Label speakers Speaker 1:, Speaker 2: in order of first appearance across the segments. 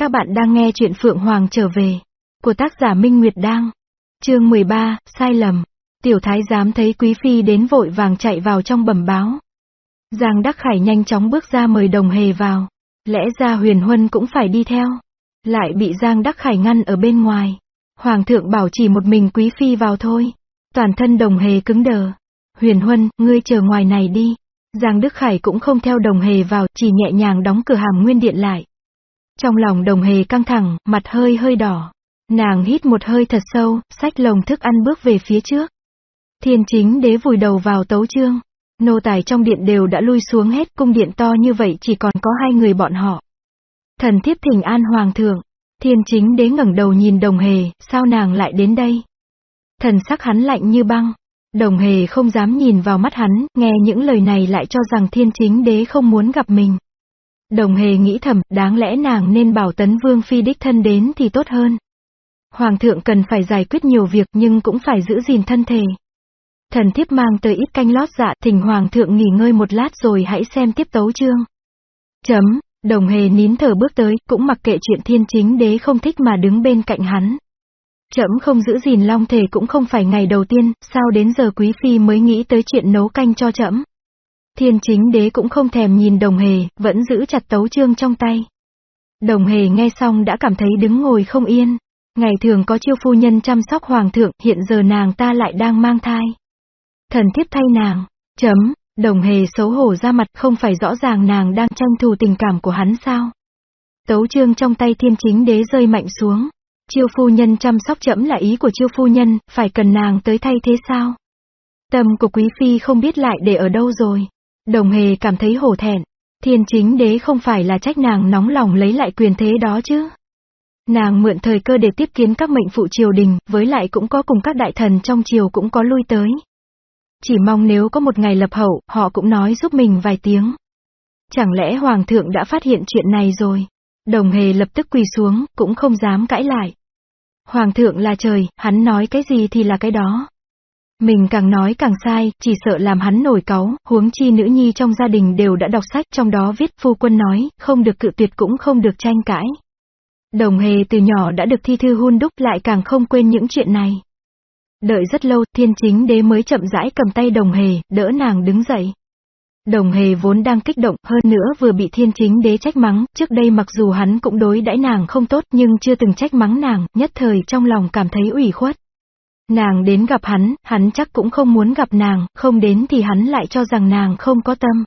Speaker 1: Các bạn đang nghe chuyện Phượng Hoàng trở về. Của tác giả Minh Nguyệt Đang. chương 13, sai lầm. Tiểu thái giám thấy quý phi đến vội vàng chạy vào trong bẩm báo. Giang Đắc Khải nhanh chóng bước ra mời đồng hề vào. Lẽ ra huyền huân cũng phải đi theo. Lại bị Giang Đắc Khải ngăn ở bên ngoài. Hoàng thượng bảo chỉ một mình quý phi vào thôi. Toàn thân đồng hề cứng đờ. Huyền huân, ngươi chờ ngoài này đi. Giang Đức Khải cũng không theo đồng hề vào, chỉ nhẹ nhàng đóng cửa hàm nguyên điện lại. Trong lòng đồng hề căng thẳng, mặt hơi hơi đỏ. Nàng hít một hơi thật sâu, xách lồng thức ăn bước về phía trước. Thiên chính đế vùi đầu vào tấu chương. Nô tài trong điện đều đã lui xuống hết cung điện to như vậy chỉ còn có hai người bọn họ. Thần thiếp thỉnh an hoàng thượng. Thiên chính đế ngẩng đầu nhìn đồng hề, sao nàng lại đến đây? Thần sắc hắn lạnh như băng. Đồng hề không dám nhìn vào mắt hắn, nghe những lời này lại cho rằng thiên chính đế không muốn gặp mình. Đồng hề nghĩ thầm, đáng lẽ nàng nên bảo tấn vương phi đích thân đến thì tốt hơn. Hoàng thượng cần phải giải quyết nhiều việc nhưng cũng phải giữ gìn thân thể. Thần thiếp mang tới ít canh lót dạ thỉnh hoàng thượng nghỉ ngơi một lát rồi hãy xem tiếp tấu chương. Chấm, đồng hề nín thở bước tới, cũng mặc kệ chuyện thiên chính đế không thích mà đứng bên cạnh hắn. Chấm không giữ gìn long thể cũng không phải ngày đầu tiên, sao đến giờ quý phi mới nghĩ tới chuyện nấu canh cho chấm. Thiên chính đế cũng không thèm nhìn đồng hề, vẫn giữ chặt tấu chương trong tay. Đồng hề nghe xong đã cảm thấy đứng ngồi không yên. Ngày thường có chiêu phu nhân chăm sóc hoàng thượng, hiện giờ nàng ta lại đang mang thai. Thần thiếp thay nàng, chấm, đồng hề xấu hổ ra mặt không phải rõ ràng nàng đang tranh thủ tình cảm của hắn sao. Tấu chương trong tay thiên chính đế rơi mạnh xuống. Chiêu phu nhân chăm sóc chấm là ý của chiêu phu nhân, phải cần nàng tới thay thế sao? Tâm của quý phi không biết lại để ở đâu rồi. Đồng hề cảm thấy hổ thẹn. Thiên chính đế không phải là trách nàng nóng lòng lấy lại quyền thế đó chứ. Nàng mượn thời cơ để tiếp kiến các mệnh phụ triều đình, với lại cũng có cùng các đại thần trong triều cũng có lui tới. Chỉ mong nếu có một ngày lập hậu, họ cũng nói giúp mình vài tiếng. Chẳng lẽ hoàng thượng đã phát hiện chuyện này rồi? Đồng hề lập tức quỳ xuống, cũng không dám cãi lại. Hoàng thượng là trời, hắn nói cái gì thì là cái đó. Mình càng nói càng sai, chỉ sợ làm hắn nổi cáu, huống chi nữ nhi trong gia đình đều đã đọc sách trong đó viết phu quân nói, không được cự tuyệt cũng không được tranh cãi. Đồng hề từ nhỏ đã được thi thư hun đúc lại càng không quên những chuyện này. Đợi rất lâu, thiên chính đế mới chậm rãi cầm tay đồng hề, đỡ nàng đứng dậy. Đồng hề vốn đang kích động, hơn nữa vừa bị thiên chính đế trách mắng, trước đây mặc dù hắn cũng đối đãi nàng không tốt nhưng chưa từng trách mắng nàng, nhất thời trong lòng cảm thấy ủy khuất. Nàng đến gặp hắn, hắn chắc cũng không muốn gặp nàng, không đến thì hắn lại cho rằng nàng không có tâm.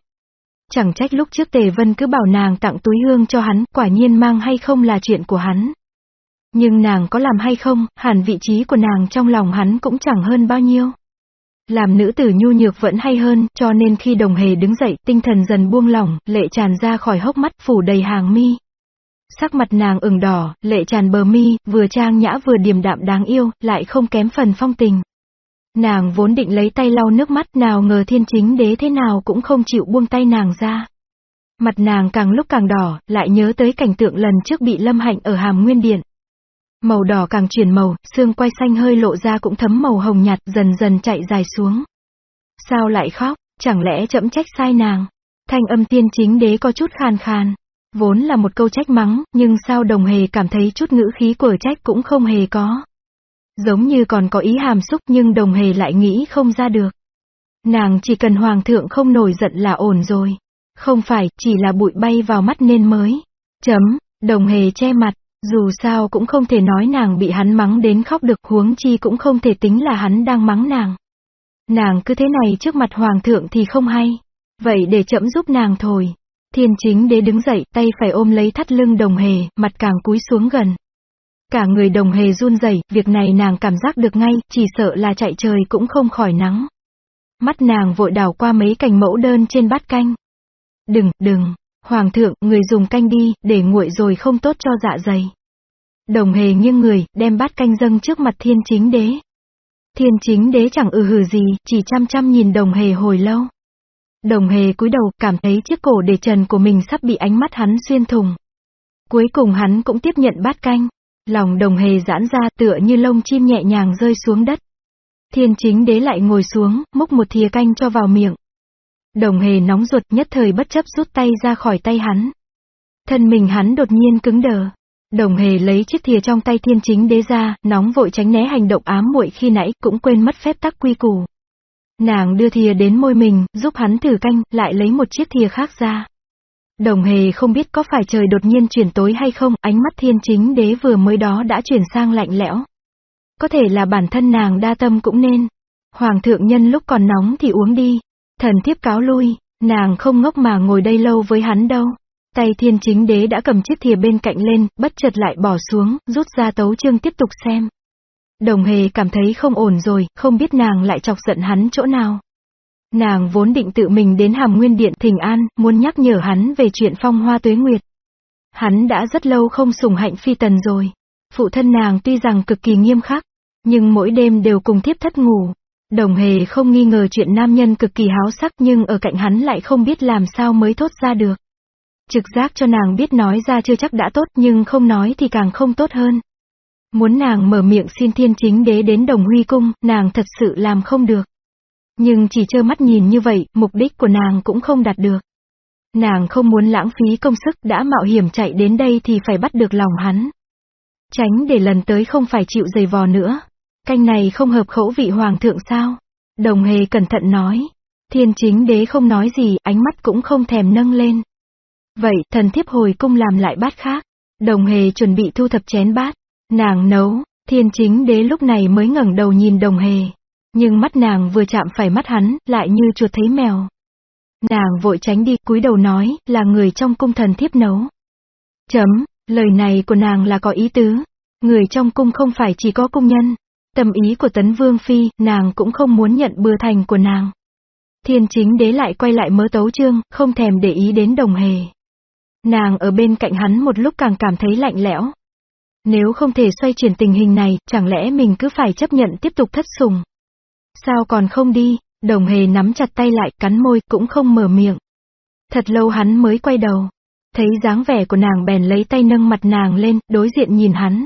Speaker 1: Chẳng trách lúc trước Tề Vân cứ bảo nàng tặng túi hương cho hắn, quả nhiên mang hay không là chuyện của hắn. Nhưng nàng có làm hay không, hẳn vị trí của nàng trong lòng hắn cũng chẳng hơn bao nhiêu. Làm nữ tử nhu nhược vẫn hay hơn, cho nên khi đồng hề đứng dậy, tinh thần dần buông lỏng, lệ tràn ra khỏi hốc mắt, phủ đầy hàng mi. Sắc mặt nàng ửng đỏ, lệ tràn bờ mi, vừa trang nhã vừa điềm đạm đáng yêu, lại không kém phần phong tình. Nàng vốn định lấy tay lau nước mắt nào ngờ thiên chính đế thế nào cũng không chịu buông tay nàng ra. Mặt nàng càng lúc càng đỏ, lại nhớ tới cảnh tượng lần trước bị lâm hạnh ở hàm nguyên điện. Màu đỏ càng chuyển màu, xương quay xanh hơi lộ ra cũng thấm màu hồng nhạt dần dần chạy dài xuống. Sao lại khóc, chẳng lẽ chậm trách sai nàng? Thanh âm tiên chính đế có chút khàn khàn. Vốn là một câu trách mắng, nhưng sao đồng hề cảm thấy chút ngữ khí của trách cũng không hề có. Giống như còn có ý hàm xúc nhưng đồng hề lại nghĩ không ra được. Nàng chỉ cần hoàng thượng không nổi giận là ổn rồi. Không phải, chỉ là bụi bay vào mắt nên mới. Chấm, đồng hề che mặt, dù sao cũng không thể nói nàng bị hắn mắng đến khóc được huống chi cũng không thể tính là hắn đang mắng nàng. Nàng cứ thế này trước mặt hoàng thượng thì không hay. Vậy để chậm giúp nàng thôi. Thiên chính đế đứng dậy, tay phải ôm lấy thắt lưng đồng hề, mặt càng cúi xuống gần. Cả người đồng hề run rẩy, việc này nàng cảm giác được ngay, chỉ sợ là chạy trời cũng không khỏi nắng. Mắt nàng vội đảo qua mấy cành mẫu đơn trên bát canh. Đừng, đừng, hoàng thượng, người dùng canh đi, để nguội rồi không tốt cho dạ dày. Đồng hề nghiêng người, đem bát canh dâng trước mặt thiên chính đế. Thiên chính đế chẳng ừ hừ gì, chỉ chăm chăm nhìn đồng hề hồi lâu. Đồng hề cúi đầu, cảm thấy chiếc cổ để trần của mình sắp bị ánh mắt hắn xuyên thùng. Cuối cùng hắn cũng tiếp nhận bát canh. Lòng đồng hề giãn ra tựa như lông chim nhẹ nhàng rơi xuống đất. Thiên chính đế lại ngồi xuống, múc một thìa canh cho vào miệng. Đồng hề nóng ruột nhất thời bất chấp rút tay ra khỏi tay hắn. Thân mình hắn đột nhiên cứng đờ. Đồng hề lấy chiếc thìa trong tay thiên chính đế ra, nóng vội tránh né hành động ám muội khi nãy, cũng quên mất phép tắc quy củ. Nàng đưa thìa đến môi mình, giúp hắn thử canh, lại lấy một chiếc thìa khác ra. Đồng hề không biết có phải trời đột nhiên chuyển tối hay không, ánh mắt thiên chính đế vừa mới đó đã chuyển sang lạnh lẽo. Có thể là bản thân nàng đa tâm cũng nên. Hoàng thượng nhân lúc còn nóng thì uống đi. Thần thiếp cáo lui, nàng không ngốc mà ngồi đây lâu với hắn đâu. Tay thiên chính đế đã cầm chiếc thìa bên cạnh lên, bất chợt lại bỏ xuống, rút ra tấu chương tiếp tục xem. Đồng hề cảm thấy không ổn rồi, không biết nàng lại chọc giận hắn chỗ nào. Nàng vốn định tự mình đến hàm nguyên điện thỉnh an, muốn nhắc nhở hắn về chuyện phong hoa tuế nguyệt. Hắn đã rất lâu không sủng hạnh phi tần rồi. Phụ thân nàng tuy rằng cực kỳ nghiêm khắc, nhưng mỗi đêm đều cùng thiếp thất ngủ. Đồng hề không nghi ngờ chuyện nam nhân cực kỳ háo sắc nhưng ở cạnh hắn lại không biết làm sao mới thốt ra được. Trực giác cho nàng biết nói ra chưa chắc đã tốt nhưng không nói thì càng không tốt hơn. Muốn nàng mở miệng xin thiên chính đế đến đồng huy cung, nàng thật sự làm không được. Nhưng chỉ trơ mắt nhìn như vậy, mục đích của nàng cũng không đạt được. Nàng không muốn lãng phí công sức đã mạo hiểm chạy đến đây thì phải bắt được lòng hắn. Tránh để lần tới không phải chịu giày vò nữa. Canh này không hợp khẩu vị hoàng thượng sao? Đồng hề cẩn thận nói. Thiên chính đế không nói gì, ánh mắt cũng không thèm nâng lên. Vậy, thần thiếp hồi cung làm lại bát khác. Đồng hề chuẩn bị thu thập chén bát. Nàng nấu, thiên chính đế lúc này mới ngẩng đầu nhìn đồng hề. Nhưng mắt nàng vừa chạm phải mắt hắn, lại như chuột thấy mèo. Nàng vội tránh đi, cúi đầu nói, là người trong cung thần thiếp nấu. Chấm, lời này của nàng là có ý tứ. Người trong cung không phải chỉ có cung nhân. Tâm ý của tấn vương phi, nàng cũng không muốn nhận bừa thành của nàng. Thiên chính đế lại quay lại mớ tấu chương, không thèm để ý đến đồng hề. Nàng ở bên cạnh hắn một lúc càng cảm thấy lạnh lẽo. Nếu không thể xoay chuyển tình hình này, chẳng lẽ mình cứ phải chấp nhận tiếp tục thất sùng. Sao còn không đi, đồng hề nắm chặt tay lại, cắn môi, cũng không mở miệng. Thật lâu hắn mới quay đầu. Thấy dáng vẻ của nàng bèn lấy tay nâng mặt nàng lên, đối diện nhìn hắn.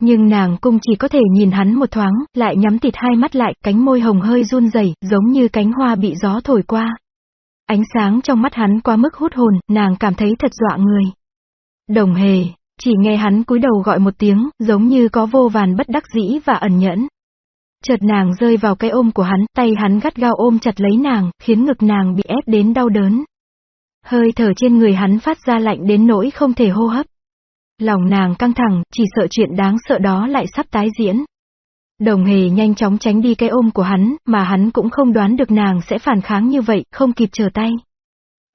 Speaker 1: Nhưng nàng cũng chỉ có thể nhìn hắn một thoáng, lại nhắm tịt hai mắt lại, cánh môi hồng hơi run rẩy, giống như cánh hoa bị gió thổi qua. Ánh sáng trong mắt hắn quá mức hút hồn, nàng cảm thấy thật dọa người. Đồng hề, chỉ nghe hắn cúi đầu gọi một tiếng, giống như có vô vàn bất đắc dĩ và ẩn nhẫn. Chợt nàng rơi vào cái ôm của hắn, tay hắn gắt gao ôm chặt lấy nàng, khiến ngực nàng bị ép đến đau đớn. Hơi thở trên người hắn phát ra lạnh đến nỗi không thể hô hấp. Lòng nàng căng thẳng, chỉ sợ chuyện đáng sợ đó lại sắp tái diễn. Đồng hề nhanh chóng tránh đi cái ôm của hắn, mà hắn cũng không đoán được nàng sẽ phản kháng như vậy, không kịp chờ tay.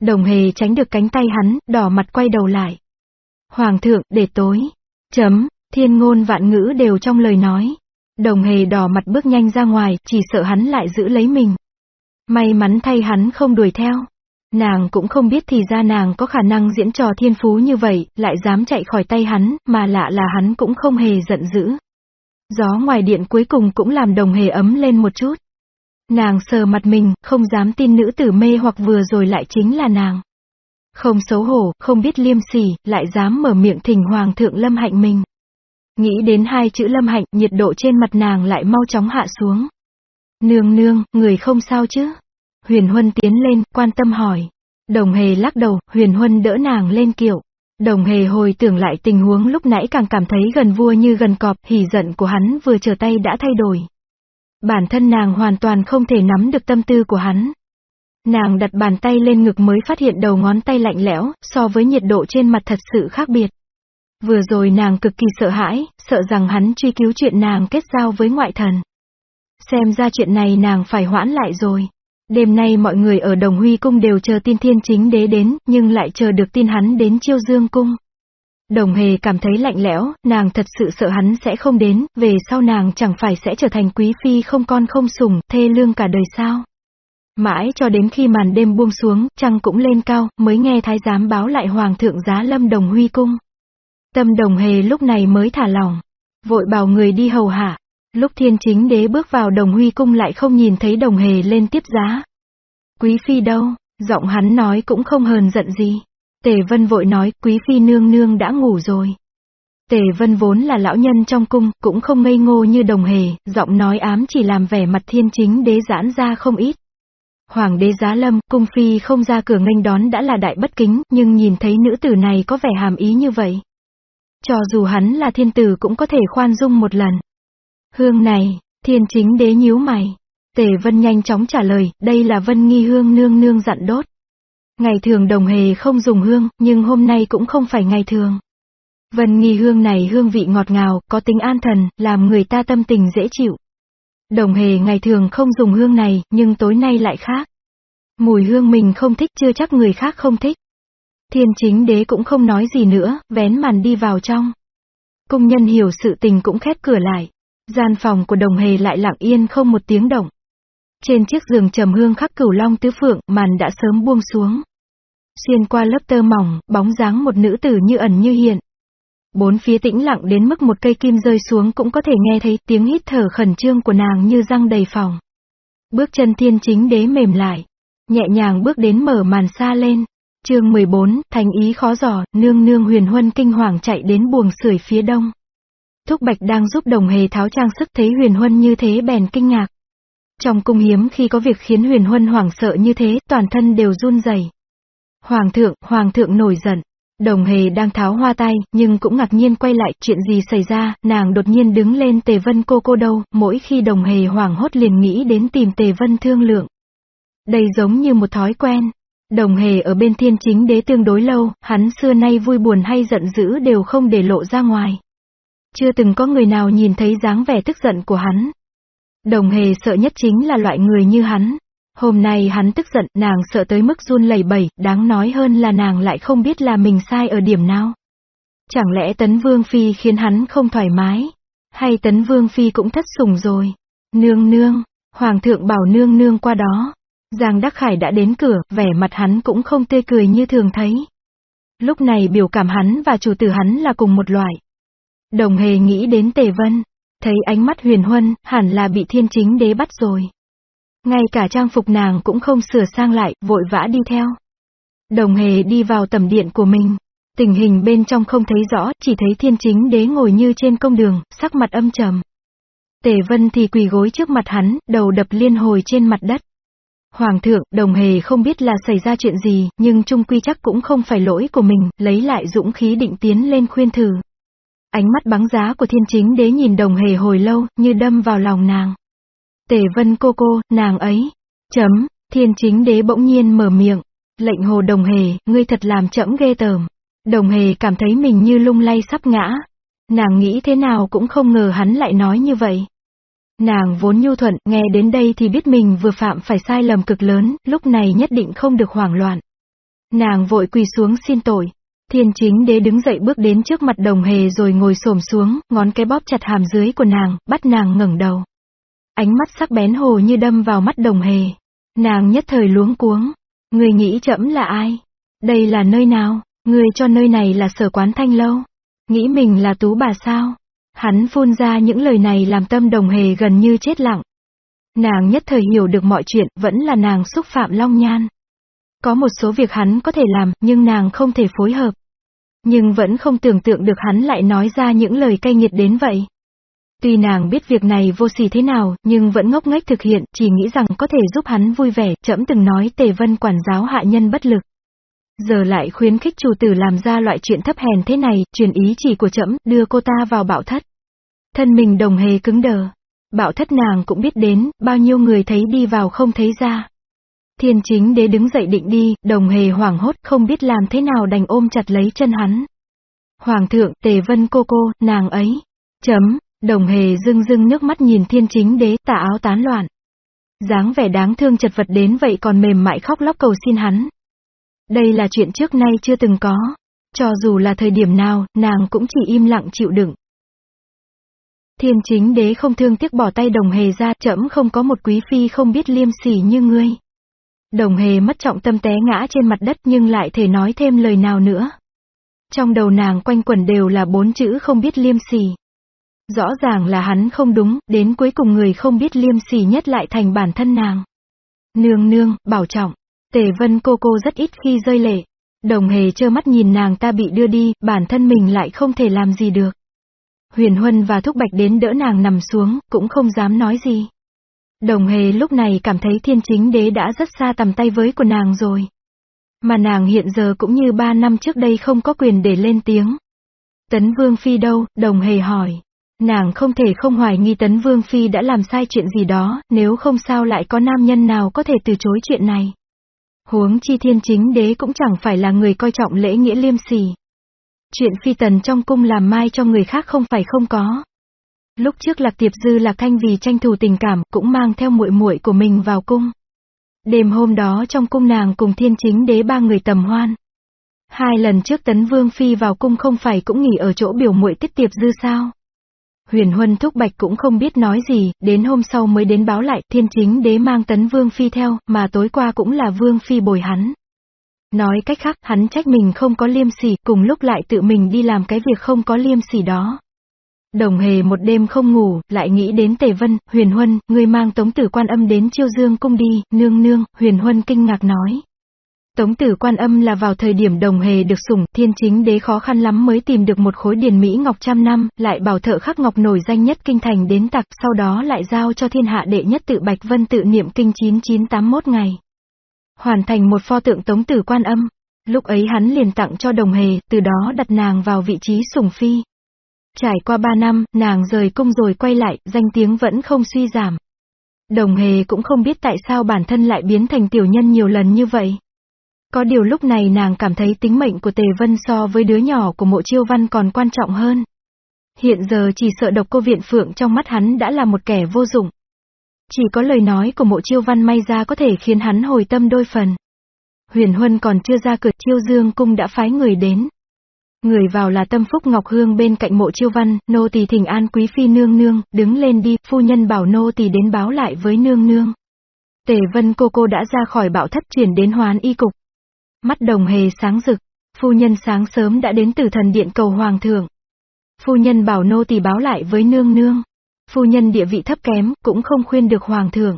Speaker 1: Đồng hề tránh được cánh tay hắn, đỏ mặt quay đầu lại. Hoàng thượng, để tối. Chấm, thiên ngôn vạn ngữ đều trong lời nói. Đồng hề đỏ mặt bước nhanh ra ngoài, chỉ sợ hắn lại giữ lấy mình. May mắn thay hắn không đuổi theo. Nàng cũng không biết thì ra nàng có khả năng diễn trò thiên phú như vậy, lại dám chạy khỏi tay hắn, mà lạ là hắn cũng không hề giận dữ. Gió ngoài điện cuối cùng cũng làm đồng hề ấm lên một chút. Nàng sờ mặt mình, không dám tin nữ tử mê hoặc vừa rồi lại chính là nàng. Không xấu hổ, không biết liêm sỉ, lại dám mở miệng thỉnh hoàng thượng lâm hạnh mình. Nghĩ đến hai chữ lâm hạnh, nhiệt độ trên mặt nàng lại mau chóng hạ xuống. Nương nương, người không sao chứ? Huyền Huân tiến lên, quan tâm hỏi. Đồng hề lắc đầu, Huyền Huân đỡ nàng lên kiệu. Đồng hề hồi tưởng lại tình huống lúc nãy càng cảm thấy gần vua như gần cọp, hỉ giận của hắn vừa trở tay đã thay đổi. Bản thân nàng hoàn toàn không thể nắm được tâm tư của hắn. Nàng đặt bàn tay lên ngực mới phát hiện đầu ngón tay lạnh lẽo, so với nhiệt độ trên mặt thật sự khác biệt. Vừa rồi nàng cực kỳ sợ hãi, sợ rằng hắn truy cứu chuyện nàng kết giao với ngoại thần. Xem ra chuyện này nàng phải hoãn lại rồi. Đêm nay mọi người ở Đồng Huy Cung đều chờ tin thiên chính đế đến, nhưng lại chờ được tin hắn đến chiêu dương cung. Đồng hề cảm thấy lạnh lẽo, nàng thật sự sợ hắn sẽ không đến, về sau nàng chẳng phải sẽ trở thành quý phi không con không sủng, thê lương cả đời sao. Mãi cho đến khi màn đêm buông xuống, trăng cũng lên cao, mới nghe thái giám báo lại hoàng thượng giá lâm đồng huy cung. Tâm đồng hề lúc này mới thả lòng, vội bảo người đi hầu hạ. Lúc thiên chính đế bước vào đồng huy cung lại không nhìn thấy đồng hề lên tiếp giá. Quý phi đâu, giọng hắn nói cũng không hờn giận gì. Tề vân vội nói, quý phi nương nương đã ngủ rồi. Tề vân vốn là lão nhân trong cung, cũng không ngây ngô như đồng hề, giọng nói ám chỉ làm vẻ mặt thiên chính đế giãn ra không ít. Hoàng đế giá lâm, cung phi không ra cửa nghênh đón đã là đại bất kính, nhưng nhìn thấy nữ tử này có vẻ hàm ý như vậy. Cho dù hắn là thiên tử cũng có thể khoan dung một lần. Hương này, thiên chính đế nhíu mày. Tề Vân nhanh chóng trả lời, đây là Vân Nghi Hương nương nương dặn đốt. Ngày thường đồng hề không dùng hương, nhưng hôm nay cũng không phải ngày thường. Vân Nghi Hương này hương vị ngọt ngào, có tính an thần, làm người ta tâm tình dễ chịu. Đồng hề ngày thường không dùng hương này, nhưng tối nay lại khác. Mùi hương mình không thích chưa chắc người khác không thích. Thiên chính đế cũng không nói gì nữa, vén màn đi vào trong. Cung nhân hiểu sự tình cũng khép cửa lại. Gian phòng của đồng hề lại lặng yên không một tiếng động. Trên chiếc giường trầm hương khắc cửu long tứ phượng, màn đã sớm buông xuống. Xuyên qua lớp tơ mỏng, bóng dáng một nữ tử như ẩn như hiện. Bốn phía tĩnh lặng đến mức một cây kim rơi xuống cũng có thể nghe thấy tiếng hít thở khẩn trương của nàng như răng đầy phòng. Bước chân thiên chính đế mềm lại. Nhẹ nhàng bước đến mở màn xa lên. chương 14, thành ý khó giỏ, nương nương huyền huân kinh hoàng chạy đến buồng sưởi phía đông. Thúc Bạch đang giúp đồng hề tháo trang sức thấy huyền huân như thế bèn kinh ngạc. Trong cung hiếm khi có việc khiến huyền huân hoảng sợ như thế, toàn thân đều run rẩy. Hoàng thượng, hoàng thượng nổi giận. Đồng hề đang tháo hoa tay, nhưng cũng ngạc nhiên quay lại, chuyện gì xảy ra, nàng đột nhiên đứng lên tề vân cô cô đâu, mỗi khi đồng hề hoảng hốt liền nghĩ đến tìm tề vân thương lượng. Đây giống như một thói quen. Đồng hề ở bên thiên chính đế tương đối lâu, hắn xưa nay vui buồn hay giận dữ đều không để lộ ra ngoài. Chưa từng có người nào nhìn thấy dáng vẻ tức giận của hắn. Đồng hề sợ nhất chính là loại người như hắn. Hôm nay hắn tức giận, nàng sợ tới mức run lẩy bẩy, đáng nói hơn là nàng lại không biết là mình sai ở điểm nào. Chẳng lẽ Tấn Vương Phi khiến hắn không thoải mái? Hay Tấn Vương Phi cũng thất sủng rồi? Nương nương, Hoàng thượng bảo nương nương qua đó. Giang Đắc Khải đã đến cửa, vẻ mặt hắn cũng không tươi cười như thường thấy. Lúc này biểu cảm hắn và chủ tử hắn là cùng một loại. Đồng hề nghĩ đến Tề Vân, thấy ánh mắt huyền huân, hẳn là bị thiên chính đế bắt rồi. Ngay cả trang phục nàng cũng không sửa sang lại, vội vã đi theo. Đồng hề đi vào tầm điện của mình. Tình hình bên trong không thấy rõ, chỉ thấy thiên chính đế ngồi như trên công đường, sắc mặt âm trầm. Tề vân thì quỳ gối trước mặt hắn, đầu đập liên hồi trên mặt đất. Hoàng thượng, đồng hề không biết là xảy ra chuyện gì, nhưng trung quy chắc cũng không phải lỗi của mình, lấy lại dũng khí định tiến lên khuyên thử. Ánh mắt bắn giá của thiên chính đế nhìn đồng hề hồi lâu, như đâm vào lòng nàng. Tề vân cô cô, nàng ấy. Chấm, thiên chính đế bỗng nhiên mở miệng. Lệnh hồ đồng hề, ngươi thật làm chậm ghê tởm. Đồng hề cảm thấy mình như lung lay sắp ngã. Nàng nghĩ thế nào cũng không ngờ hắn lại nói như vậy. Nàng vốn nhu thuận, nghe đến đây thì biết mình vừa phạm phải sai lầm cực lớn, lúc này nhất định không được hoảng loạn. Nàng vội quỳ xuống xin tội. Thiên chính đế đứng dậy bước đến trước mặt đồng hề rồi ngồi xổm xuống, ngón cái bóp chặt hàm dưới của nàng, bắt nàng ngẩng đầu. Ánh mắt sắc bén hồ như đâm vào mắt đồng hề. Nàng nhất thời luống cuống. Người nghĩ chậm là ai? Đây là nơi nào? Người cho nơi này là sở quán thanh lâu. Nghĩ mình là tú bà sao? Hắn phun ra những lời này làm tâm đồng hề gần như chết lặng. Nàng nhất thời hiểu được mọi chuyện, vẫn là nàng xúc phạm long nhan. Có một số việc hắn có thể làm, nhưng nàng không thể phối hợp. Nhưng vẫn không tưởng tượng được hắn lại nói ra những lời cay nghiệt đến vậy. Tuy nàng biết việc này vô sỉ thế nào, nhưng vẫn ngốc nghếch thực hiện, chỉ nghĩ rằng có thể giúp hắn vui vẻ, trẫm từng nói tề vân quản giáo hạ nhân bất lực. Giờ lại khuyến khích chủ tử làm ra loại chuyện thấp hèn thế này, truyền ý chỉ của trẫm đưa cô ta vào bạo thất. Thân mình đồng hề cứng đờ. Bạo thất nàng cũng biết đến, bao nhiêu người thấy đi vào không thấy ra. Thiên chính đế đứng dậy định đi, đồng hề hoảng hốt không biết làm thế nào đành ôm chặt lấy chân hắn. Hoàng thượng, tề vân cô cô, nàng ấy. Chấm, Đồng hề dưng dưng nước mắt nhìn thiên chính đế tà áo tán loạn. dáng vẻ đáng thương chật vật đến vậy còn mềm mại khóc lóc cầu xin hắn. Đây là chuyện trước nay chưa từng có. Cho dù là thời điểm nào, nàng cũng chỉ im lặng chịu đựng. Thiên chính đế không thương tiếc bỏ tay đồng hề ra, chậm không có một quý phi không biết liêm sỉ như ngươi. Đồng hề mất trọng tâm té ngã trên mặt đất nhưng lại thể nói thêm lời nào nữa. Trong đầu nàng quanh quẩn đều là bốn chữ không biết liêm sỉ. Rõ ràng là hắn không đúng, đến cuối cùng người không biết liêm sỉ nhất lại thành bản thân nàng. Nương nương, bảo trọng. Tề vân cô cô rất ít khi rơi lệ. Đồng hề trơ mắt nhìn nàng ta bị đưa đi, bản thân mình lại không thể làm gì được. Huyền Huân và Thúc Bạch đến đỡ nàng nằm xuống, cũng không dám nói gì. Đồng hề lúc này cảm thấy thiên chính đế đã rất xa tầm tay với của nàng rồi. Mà nàng hiện giờ cũng như ba năm trước đây không có quyền để lên tiếng. Tấn Vương Phi đâu, đồng hề hỏi. Nàng không thể không hoài nghi Tấn Vương Phi đã làm sai chuyện gì đó, nếu không sao lại có nam nhân nào có thể từ chối chuyện này. Huống chi thiên chính đế cũng chẳng phải là người coi trọng lễ nghĩa liêm sỉ. Chuyện phi tần trong cung làm mai cho người khác không phải không có. Lúc trước Lạc Tiệp Dư Lạc Thanh vì tranh thủ tình cảm cũng mang theo muội muội của mình vào cung. Đêm hôm đó trong cung nàng cùng thiên chính đế ba người tầm hoan. Hai lần trước Tấn Vương Phi vào cung không phải cũng nghỉ ở chỗ biểu muội tiết tiệp dư sao. Huyền Huân Thúc Bạch cũng không biết nói gì, đến hôm sau mới đến báo lại, thiên chính đế mang Tấn Vương Phi theo, mà tối qua cũng là Vương Phi bồi hắn. Nói cách khác, hắn trách mình không có liêm sỉ, cùng lúc lại tự mình đi làm cái việc không có liêm sỉ đó. Đồng hề một đêm không ngủ, lại nghĩ đến Tề Vân, Huyền Huân, người mang tống tử quan âm đến chiêu dương cung đi, nương nương, Huyền Huân kinh ngạc nói. Tống tử quan âm là vào thời điểm đồng hề được sủng, thiên chính đế khó khăn lắm mới tìm được một khối điền Mỹ ngọc trăm năm, lại bảo thợ khắc ngọc nổi danh nhất kinh thành đến tặc, sau đó lại giao cho thiên hạ đệ nhất tự Bạch Vân tự niệm kinh 9981 ngày. Hoàn thành một pho tượng tống tử quan âm. Lúc ấy hắn liền tặng cho đồng hề, từ đó đặt nàng vào vị trí sủng phi. Trải qua ba năm, nàng rời cung rồi quay lại, danh tiếng vẫn không suy giảm. Đồng hề cũng không biết tại sao bản thân lại biến thành tiểu nhân nhiều lần như vậy. Có điều lúc này nàng cảm thấy tính mệnh của Tề Vân so với đứa nhỏ của mộ chiêu văn còn quan trọng hơn. Hiện giờ chỉ sợ độc cô viện phượng trong mắt hắn đã là một kẻ vô dụng. Chỉ có lời nói của mộ chiêu văn may ra có thể khiến hắn hồi tâm đôi phần. Huyền Huân còn chưa ra cửa chiêu dương cung đã phái người đến. Người vào là tâm phúc Ngọc Hương bên cạnh mộ chiêu văn, nô tỳ thỉnh an quý phi nương nương, đứng lên đi, phu nhân bảo nô tỳ đến báo lại với nương nương. Tề vân cô cô đã ra khỏi bạo thất chuyển đến hoán y cục. Mắt đồng hề sáng rực, phu nhân sáng sớm đã đến từ thần điện cầu hoàng thượng. Phu nhân bảo nô tỳ báo lại với nương nương. Phu nhân địa vị thấp kém, cũng không khuyên được hoàng thượng.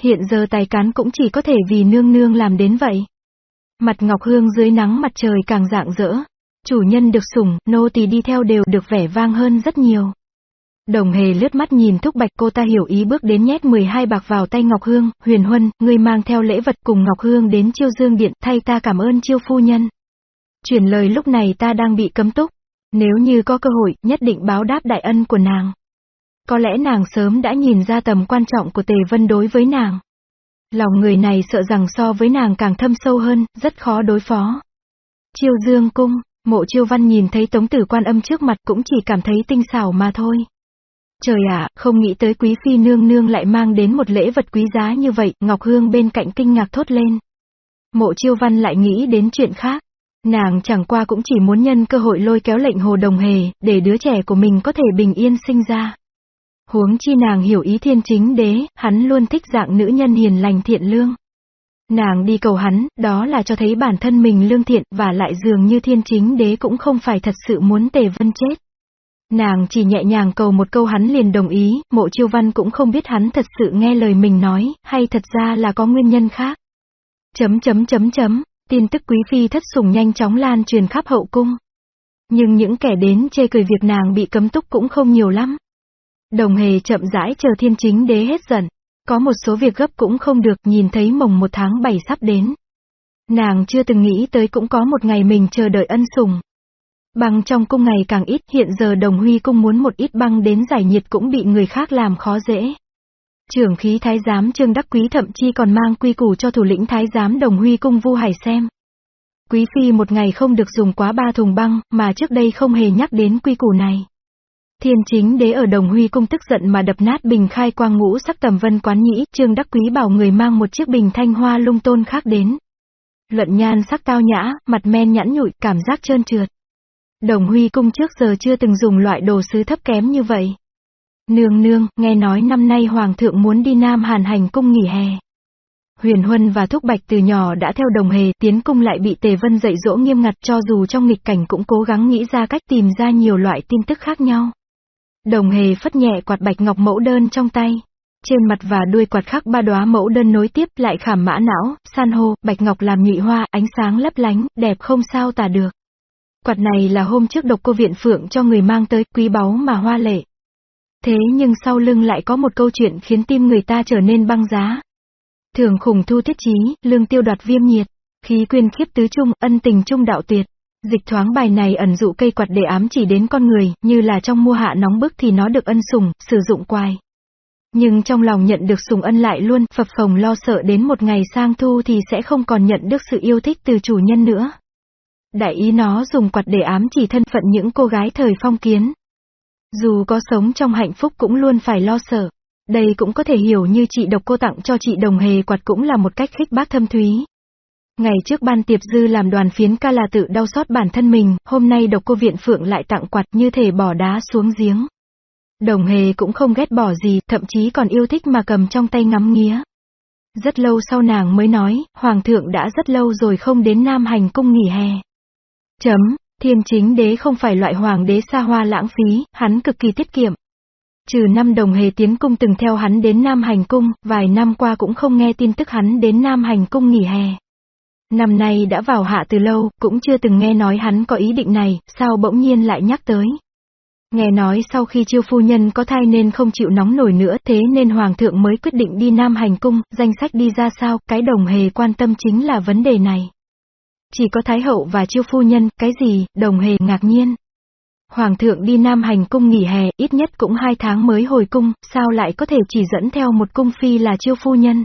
Speaker 1: Hiện giờ tài cán cũng chỉ có thể vì nương nương làm đến vậy. Mặt Ngọc Hương dưới nắng mặt trời càng dạng dỡ. Chủ nhân được sủng, nô tỳ đi theo đều được vẻ vang hơn rất nhiều. Đồng hề lướt mắt nhìn thúc bạch cô ta hiểu ý bước đến nhét 12 bạc vào tay Ngọc Hương, huyền huân, người mang theo lễ vật cùng Ngọc Hương đến chiêu dương điện, thay ta cảm ơn chiêu phu nhân. Chuyển lời lúc này ta đang bị cấm túc. Nếu như có cơ hội, nhất định báo đáp đại ân của nàng. Có lẽ nàng sớm đã nhìn ra tầm quan trọng của Tề Vân đối với nàng. Lòng người này sợ rằng so với nàng càng thâm sâu hơn, rất khó đối phó. Chiêu dương cung, mộ chiêu văn nhìn thấy tống tử quan âm trước mặt cũng chỉ cảm thấy tinh xảo mà thôi. Trời ạ, không nghĩ tới quý phi nương nương lại mang đến một lễ vật quý giá như vậy, Ngọc Hương bên cạnh kinh ngạc thốt lên. Mộ chiêu văn lại nghĩ đến chuyện khác. Nàng chẳng qua cũng chỉ muốn nhân cơ hội lôi kéo lệnh hồ đồng hề, để đứa trẻ của mình có thể bình yên sinh ra. Huống chi nàng hiểu ý thiên chính đế, hắn luôn thích dạng nữ nhân hiền lành thiện lương. Nàng đi cầu hắn, đó là cho thấy bản thân mình lương thiện, và lại dường như thiên chính đế cũng không phải thật sự muốn tề vân chết. Nàng chỉ nhẹ nhàng cầu một câu hắn liền đồng ý, mộ chiêu văn cũng không biết hắn thật sự nghe lời mình nói, hay thật ra là có nguyên nhân khác. Chấm chấm chấm chấm, tin tức quý phi thất sủng nhanh chóng lan truyền khắp hậu cung. Nhưng những kẻ đến chê cười việc nàng bị cấm túc cũng không nhiều lắm. Đồng hề chậm rãi chờ thiên chính đế hết giận. Có một số việc gấp cũng không được nhìn thấy mồng một tháng bảy sắp đến. Nàng chưa từng nghĩ tới cũng có một ngày mình chờ đợi ân sủng. Băng trong cung ngày càng ít, hiện giờ đồng huy cung muốn một ít băng đến giải nhiệt cũng bị người khác làm khó dễ. Trưởng khí thái giám Trương Đắc Quý thậm chí còn mang quy củ cho thủ lĩnh thái giám đồng huy cung vu hải xem. Quý phi một ngày không được dùng quá ba thùng băng, mà trước đây không hề nhắc đến quy củ này. Thiên chính đế ở đồng huy cung tức giận mà đập nát bình khai quang ngũ sắc tầm vân quán nhĩ, trương đắc quý bảo người mang một chiếc bình thanh hoa lung tôn khác đến. Luận nhan sắc cao nhã, mặt men nhẵn nhụi, cảm giác trơn trượt. Đồng huy cung trước giờ chưa từng dùng loại đồ sứ thấp kém như vậy. Nương nương, nghe nói năm nay hoàng thượng muốn đi Nam Hàn hành cung nghỉ hè. Huyền Huân và Thúc Bạch từ nhỏ đã theo đồng hề, tiến cung lại bị Tề Vân dạy dỗ nghiêm ngặt cho dù trong nghịch cảnh cũng cố gắng nghĩ ra cách tìm ra nhiều loại tin tức khác nhau. Đồng hề phất nhẹ quạt bạch ngọc mẫu đơn trong tay. Trên mặt và đuôi quạt khắc ba đóa mẫu đơn nối tiếp lại khảm mã não, san hô, bạch ngọc làm nhụy hoa, ánh sáng lấp lánh, đẹp không sao tả được. Quạt này là hôm trước độc cô viện phượng cho người mang tới, quý báu mà hoa lệ. Thế nhưng sau lưng lại có một câu chuyện khiến tim người ta trở nên băng giá. Thường khủng thu tiết chí, lương tiêu đoạt viêm nhiệt, khí quyên khiếp tứ trung, ân tình trung đạo tuyệt. Dịch thoáng bài này ẩn dụ cây quạt để ám chỉ đến con người, như là trong mùa hạ nóng bức thì nó được ân sủng, sử dụng quài. Nhưng trong lòng nhận được sùng ân lại luôn, phập phồng lo sợ đến một ngày sang thu thì sẽ không còn nhận được sự yêu thích từ chủ nhân nữa. Đại ý nó dùng quạt để ám chỉ thân phận những cô gái thời phong kiến. Dù có sống trong hạnh phúc cũng luôn phải lo sợ. Đây cũng có thể hiểu như chị độc cô tặng cho chị đồng hề quạt cũng là một cách khích bác thâm thúy. Ngày trước ban tiệp dư làm đoàn phiến ca là tự đau xót bản thân mình, hôm nay độc cô viện phượng lại tặng quạt như thể bỏ đá xuống giếng. Đồng hề cũng không ghét bỏ gì, thậm chí còn yêu thích mà cầm trong tay ngắm nghía. Rất lâu sau nàng mới nói, Hoàng thượng đã rất lâu rồi không đến Nam Hành cung nghỉ hè. Chấm, thiên chính đế không phải loại hoàng đế xa hoa lãng phí, hắn cực kỳ tiết kiệm. Trừ năm đồng hề tiến cung từng theo hắn đến Nam Hành cung, vài năm qua cũng không nghe tin tức hắn đến Nam Hành cung nghỉ hè. Năm nay đã vào hạ từ lâu, cũng chưa từng nghe nói hắn có ý định này, sao bỗng nhiên lại nhắc tới. Nghe nói sau khi chiêu phu nhân có thai nên không chịu nóng nổi nữa thế nên hoàng thượng mới quyết định đi Nam Hành cung, danh sách đi ra sao, cái đồng hề quan tâm chính là vấn đề này. Chỉ có Thái hậu và chiêu phu nhân, cái gì, đồng hề ngạc nhiên. Hoàng thượng đi Nam Hành cung nghỉ hè, ít nhất cũng hai tháng mới hồi cung, sao lại có thể chỉ dẫn theo một cung phi là chiêu phu nhân.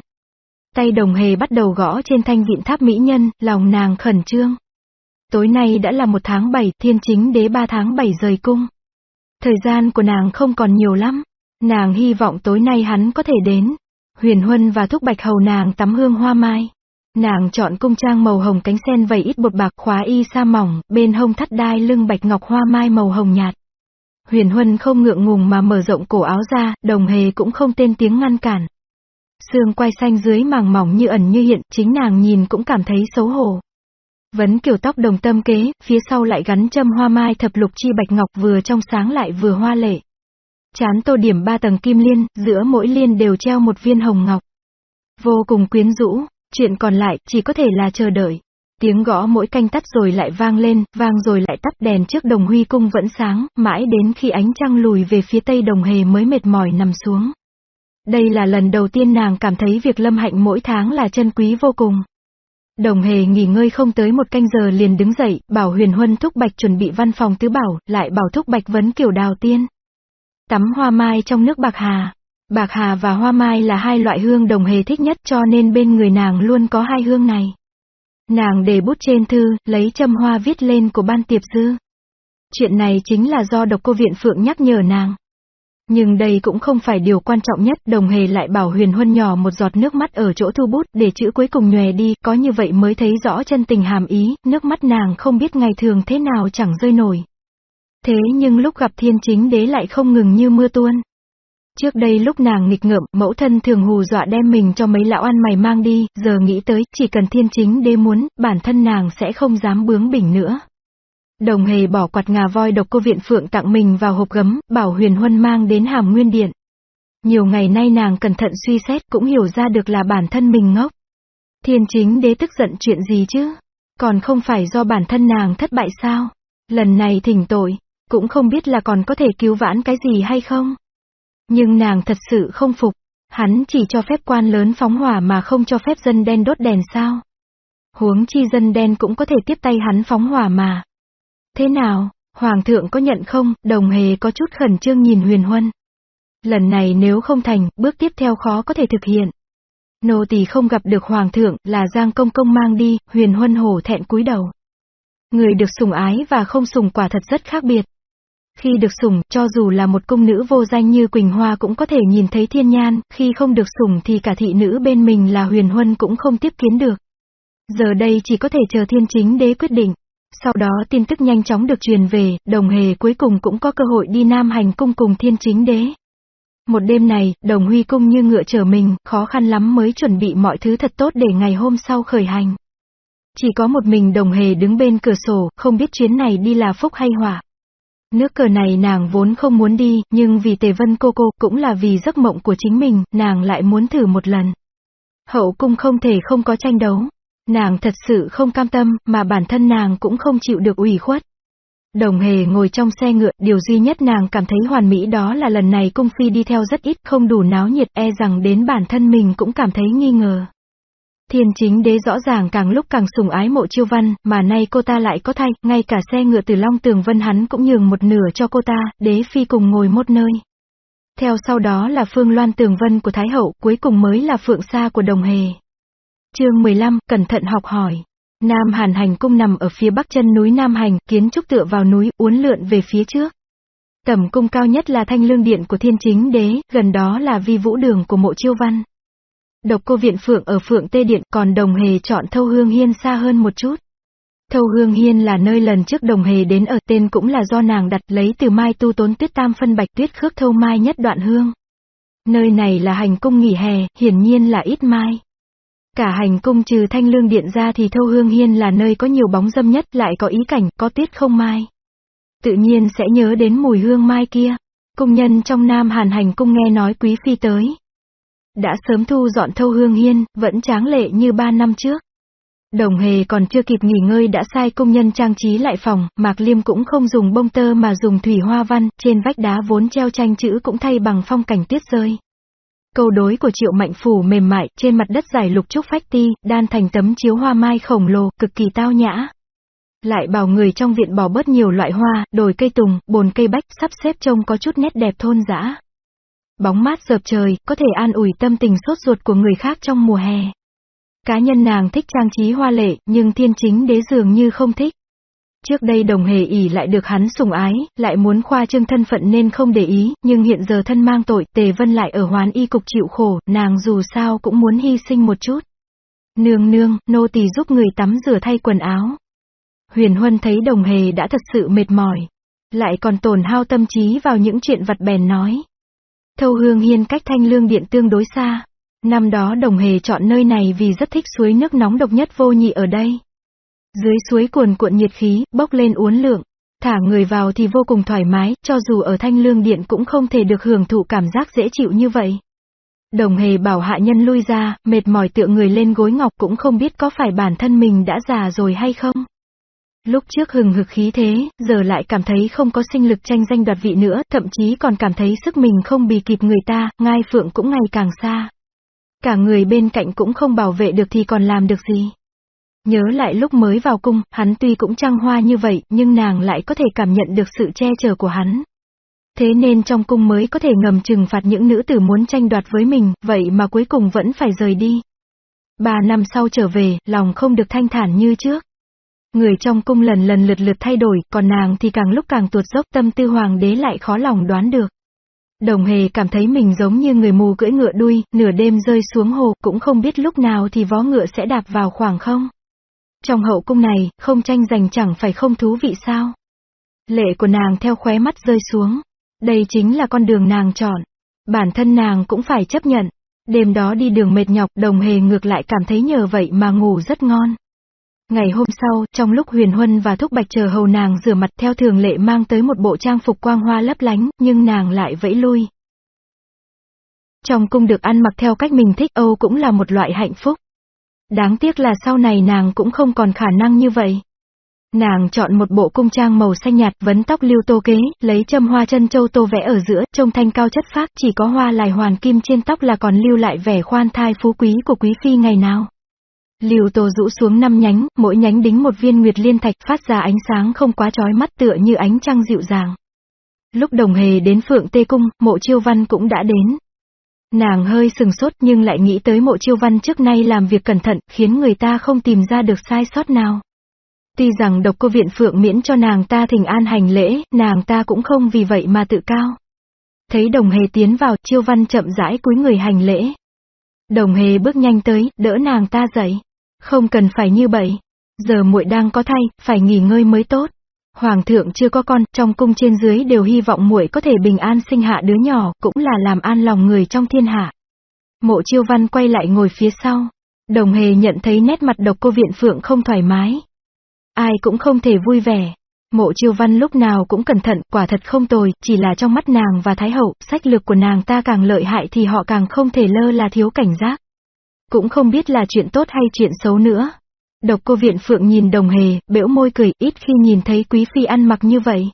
Speaker 1: Tay đồng hề bắt đầu gõ trên thanh vịn tháp mỹ nhân, lòng nàng khẩn trương. Tối nay đã là một tháng bảy, thiên chính đế ba tháng bảy rời cung. Thời gian của nàng không còn nhiều lắm. Nàng hy vọng tối nay hắn có thể đến. Huyền Huân và Thúc Bạch Hầu nàng tắm hương hoa mai. Nàng chọn cung trang màu hồng cánh sen vầy ít bột bạc khóa y sa mỏng, bên hông thắt đai lưng bạch ngọc hoa mai màu hồng nhạt. Huyền Huân không ngượng ngùng mà mở rộng cổ áo ra, đồng hề cũng không tên tiếng ngăn cản. Sương quay xanh dưới màng mỏng như ẩn như hiện, chính nàng nhìn cũng cảm thấy xấu hổ. Vấn kiểu tóc đồng tâm kế, phía sau lại gắn châm hoa mai thập lục chi bạch ngọc vừa trong sáng lại vừa hoa lệ. Chán tô điểm ba tầng kim liên, giữa mỗi liên đều treo một viên hồng ngọc. Vô cùng quyến rũ, chuyện còn lại chỉ có thể là chờ đợi. Tiếng gõ mỗi canh tắt rồi lại vang lên, vang rồi lại tắt đèn trước đồng huy cung vẫn sáng, mãi đến khi ánh trăng lùi về phía tây đồng hề mới mệt mỏi nằm xuống. Đây là lần đầu tiên nàng cảm thấy việc lâm hạnh mỗi tháng là chân quý vô cùng. Đồng hề nghỉ ngơi không tới một canh giờ liền đứng dậy, bảo huyền huân thúc bạch chuẩn bị văn phòng tứ bảo, lại bảo thúc bạch vấn kiểu đào tiên. Tắm hoa mai trong nước bạc hà. Bạc hà và hoa mai là hai loại hương đồng hề thích nhất cho nên bên người nàng luôn có hai hương này. Nàng để bút trên thư, lấy châm hoa viết lên của ban tiệp dư. Chuyện này chính là do độc cô viện phượng nhắc nhở nàng. Nhưng đây cũng không phải điều quan trọng nhất, đồng hề lại bảo huyền huân nhỏ một giọt nước mắt ở chỗ thu bút để chữ cuối cùng nhòe đi, có như vậy mới thấy rõ chân tình hàm ý, nước mắt nàng không biết ngày thường thế nào chẳng rơi nổi. Thế nhưng lúc gặp thiên chính đế lại không ngừng như mưa tuôn. Trước đây lúc nàng nghịch ngợm, mẫu thân thường hù dọa đem mình cho mấy lão ăn mày mang đi, giờ nghĩ tới, chỉ cần thiên chính đế muốn, bản thân nàng sẽ không dám bướng bỉnh nữa. Đồng hề bỏ quạt ngà voi độc cô viện phượng tặng mình vào hộp gấm, bảo huyền huân mang đến hàm nguyên điện. Nhiều ngày nay nàng cẩn thận suy xét cũng hiểu ra được là bản thân mình ngốc. Thiên chính đế tức giận chuyện gì chứ? Còn không phải do bản thân nàng thất bại sao? Lần này thỉnh tội, cũng không biết là còn có thể cứu vãn cái gì hay không? Nhưng nàng thật sự không phục, hắn chỉ cho phép quan lớn phóng hỏa mà không cho phép dân đen đốt đèn sao? Huống chi dân đen cũng có thể tiếp tay hắn phóng hỏa mà. Thế nào, Hoàng thượng có nhận không, đồng hề có chút khẩn trương nhìn huyền huân. Lần này nếu không thành, bước tiếp theo khó có thể thực hiện. Nô tỳ không gặp được hoàng thượng, là Giang Công Công mang đi, huyền huân hổ thẹn cúi đầu. Người được sủng ái và không sủng quả thật rất khác biệt. Khi được sủng, cho dù là một cung nữ vô danh như Quỳnh Hoa cũng có thể nhìn thấy thiên nhan, khi không được sủng thì cả thị nữ bên mình là huyền huân cũng không tiếp kiến được. Giờ đây chỉ có thể chờ thiên chính đế quyết định. Sau đó tin tức nhanh chóng được truyền về, đồng hề cuối cùng cũng có cơ hội đi Nam Hành cung cùng thiên chính đế. Một đêm này, đồng huy cung như ngựa trở mình, khó khăn lắm mới chuẩn bị mọi thứ thật tốt để ngày hôm sau khởi hành. Chỉ có một mình đồng hề đứng bên cửa sổ, không biết chuyến này đi là phúc hay hỏa. Nước cờ này nàng vốn không muốn đi, nhưng vì tề vân cô cô, cũng là vì giấc mộng của chính mình, nàng lại muốn thử một lần. Hậu cung không thể không có tranh đấu. Nàng thật sự không cam tâm, mà bản thân nàng cũng không chịu được ủy khuất. Đồng hề ngồi trong xe ngựa, điều duy nhất nàng cảm thấy hoàn mỹ đó là lần này cung phi đi theo rất ít, không đủ náo nhiệt, e rằng đến bản thân mình cũng cảm thấy nghi ngờ. Thiên chính đế rõ ràng càng lúc càng sùng ái mộ chiêu văn, mà nay cô ta lại có thay, ngay cả xe ngựa từ Long Tường Vân hắn cũng nhường một nửa cho cô ta, đế phi cùng ngồi một nơi. Theo sau đó là Phương Loan Tường Vân của Thái Hậu, cuối cùng mới là Phượng Sa của Đồng Hề. chương 15, cẩn thận học hỏi. Nam Hàn Hành cung nằm ở phía bắc chân núi Nam Hành, kiến trúc tựa vào núi, uốn lượn về phía trước. Tầm cung cao nhất là thanh lương điện của thiên chính đế, gần đó là vi vũ đường của mộ chiêu văn. Độc cô viện phượng ở phượng tê điện còn đồng hề chọn thâu hương hiên xa hơn một chút. Thâu hương hiên là nơi lần trước đồng hề đến ở tên cũng là do nàng đặt lấy từ mai tu tốn tuyết tam phân bạch tuyết khước thâu mai nhất đoạn hương. Nơi này là hành cung nghỉ hè, hiển nhiên là ít mai. Cả hành cung trừ thanh lương điện ra thì thâu hương hiên là nơi có nhiều bóng dâm nhất lại có ý cảnh, có tiết không mai. Tự nhiên sẽ nhớ đến mùi hương mai kia. Cung nhân trong Nam Hàn hành cung nghe nói quý phi tới. Đã sớm thu dọn thâu hương hiên, vẫn tráng lệ như ba năm trước. Đồng hề còn chưa kịp nghỉ ngơi đã sai công nhân trang trí lại phòng, Mạc Liêm cũng không dùng bông tơ mà dùng thủy hoa văn, trên vách đá vốn treo tranh chữ cũng thay bằng phong cảnh tiết rơi. Câu đối của triệu mạnh phủ mềm mại, trên mặt đất dài lục trúc phách ti, đan thành tấm chiếu hoa mai khổng lồ, cực kỳ tao nhã. Lại bảo người trong viện bỏ bớt nhiều loại hoa, đồi cây tùng, bồn cây bách, sắp xếp trông có chút nét đẹp thôn dã. Bóng mát dợp trời, có thể an ủi tâm tình sốt ruột của người khác trong mùa hè. Cá nhân nàng thích trang trí hoa lệ, nhưng thiên chính đế dường như không thích. Trước đây đồng hề ỉ lại được hắn sủng ái, lại muốn khoa trương thân phận nên không để ý, nhưng hiện giờ thân mang tội, tề vân lại ở hoán y cục chịu khổ, nàng dù sao cũng muốn hy sinh một chút. Nương nương, nô tỳ giúp người tắm rửa thay quần áo. Huyền Huân thấy đồng hề đã thật sự mệt mỏi. Lại còn tổn hao tâm trí vào những chuyện vặt bèn nói. Thâu hương hiên cách thanh lương điện tương đối xa. Năm đó đồng hề chọn nơi này vì rất thích suối nước nóng độc nhất vô nhị ở đây. Dưới suối cuồn cuộn nhiệt khí, bốc lên uốn lượn. Thả người vào thì vô cùng thoải mái, cho dù ở thanh lương điện cũng không thể được hưởng thụ cảm giác dễ chịu như vậy. Đồng hề bảo hạ nhân lui ra, mệt mỏi tựa người lên gối ngọc cũng không biết có phải bản thân mình đã già rồi hay không. Lúc trước hừng hực khí thế, giờ lại cảm thấy không có sinh lực tranh danh đoạt vị nữa, thậm chí còn cảm thấy sức mình không bì kịp người ta, ngai phượng cũng ngày càng xa. Cả người bên cạnh cũng không bảo vệ được thì còn làm được gì. Nhớ lại lúc mới vào cung, hắn tuy cũng trăng hoa như vậy, nhưng nàng lại có thể cảm nhận được sự che chở của hắn. Thế nên trong cung mới có thể ngầm trừng phạt những nữ tử muốn tranh đoạt với mình, vậy mà cuối cùng vẫn phải rời đi. Ba năm sau trở về, lòng không được thanh thản như trước. Người trong cung lần lần lượt lượt thay đổi, còn nàng thì càng lúc càng tuột dốc tâm tư hoàng đế lại khó lòng đoán được. Đồng hề cảm thấy mình giống như người mù cưỡi ngựa đuôi, nửa đêm rơi xuống hồ, cũng không biết lúc nào thì vó ngựa sẽ đạp vào khoảng không. Trong hậu cung này, không tranh giành chẳng phải không thú vị sao. Lệ của nàng theo khóe mắt rơi xuống. Đây chính là con đường nàng chọn. Bản thân nàng cũng phải chấp nhận. Đêm đó đi đường mệt nhọc, đồng hề ngược lại cảm thấy nhờ vậy mà ngủ rất ngon. Ngày hôm sau, trong lúc Huyền Huân và Thúc Bạch chờ hầu nàng rửa mặt theo thường lệ mang tới một bộ trang phục quang hoa lấp lánh, nhưng nàng lại vẫy lui. Trong cung được ăn mặc theo cách mình thích Âu cũng là một loại hạnh phúc. Đáng tiếc là sau này nàng cũng không còn khả năng như vậy. Nàng chọn một bộ cung trang màu xanh nhạt, vấn tóc lưu tô kế, lấy châm hoa chân châu tô vẽ ở giữa, trông thanh cao chất phác, chỉ có hoa lài hoàn kim trên tóc là còn lưu lại vẻ khoan thai phú quý của quý phi ngày nào. Liều tô rũ xuống năm nhánh, mỗi nhánh đính một viên nguyệt liên thạch phát ra ánh sáng không quá chói mắt tựa như ánh trăng dịu dàng. Lúc đồng hề đến phượng tê cung, mộ chiêu văn cũng đã đến. Nàng hơi sừng sốt nhưng lại nghĩ tới mộ chiêu văn trước nay làm việc cẩn thận, khiến người ta không tìm ra được sai sót nào. Tuy rằng độc cô viện phượng miễn cho nàng ta thỉnh an hành lễ, nàng ta cũng không vì vậy mà tự cao. Thấy đồng hề tiến vào, chiêu văn chậm rãi cúi người hành lễ. Đồng hề bước nhanh tới, đỡ nàng ta dậy. Không cần phải như vậy. Giờ muội đang có thai, phải nghỉ ngơi mới tốt. Hoàng thượng chưa có con, trong cung trên dưới đều hy vọng muội có thể bình an sinh hạ đứa nhỏ, cũng là làm an lòng người trong thiên hạ. Mộ chiêu văn quay lại ngồi phía sau. Đồng hề nhận thấy nét mặt độc cô viện phượng không thoải mái. Ai cũng không thể vui vẻ. Mộ chiêu văn lúc nào cũng cẩn thận, quả thật không tồi, chỉ là trong mắt nàng và Thái Hậu, sách lược của nàng ta càng lợi hại thì họ càng không thể lơ là thiếu cảnh giác. Cũng không biết là chuyện tốt hay chuyện xấu nữa. Độc cô viện phượng nhìn đồng hề, bễu môi cười, ít khi nhìn thấy quý phi ăn mặc như vậy.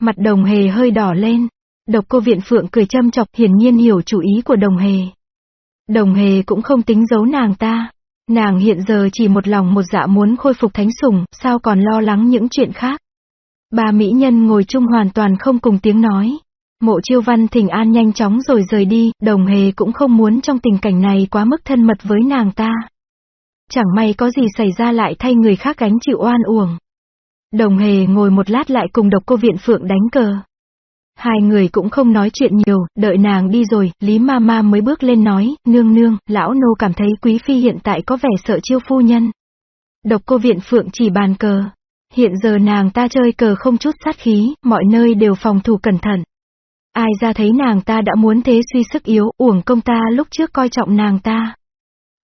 Speaker 1: Mặt đồng hề hơi đỏ lên. Độc cô viện phượng cười châm chọc hiển nhiên hiểu chủ ý của đồng hề. Đồng hề cũng không tính giấu nàng ta. Nàng hiện giờ chỉ một lòng một dạ muốn khôi phục thánh sủng, sao còn lo lắng những chuyện khác. Ba mỹ nhân ngồi chung hoàn toàn không cùng tiếng nói. Mộ chiêu văn thỉnh an nhanh chóng rồi rời đi, đồng hề cũng không muốn trong tình cảnh này quá mức thân mật với nàng ta. Chẳng may có gì xảy ra lại thay người khác gánh chịu oan uổng. Đồng hề ngồi một lát lại cùng độc cô viện phượng đánh cờ. Hai người cũng không nói chuyện nhiều, đợi nàng đi rồi, Lý Ma Ma mới bước lên nói, nương nương, lão nô cảm thấy quý phi hiện tại có vẻ sợ chiêu phu nhân. Độc cô viện phượng chỉ bàn cờ. Hiện giờ nàng ta chơi cờ không chút sát khí, mọi nơi đều phòng thủ cẩn thận. Ai ra thấy nàng ta đã muốn thế suy sức yếu, uổng công ta lúc trước coi trọng nàng ta.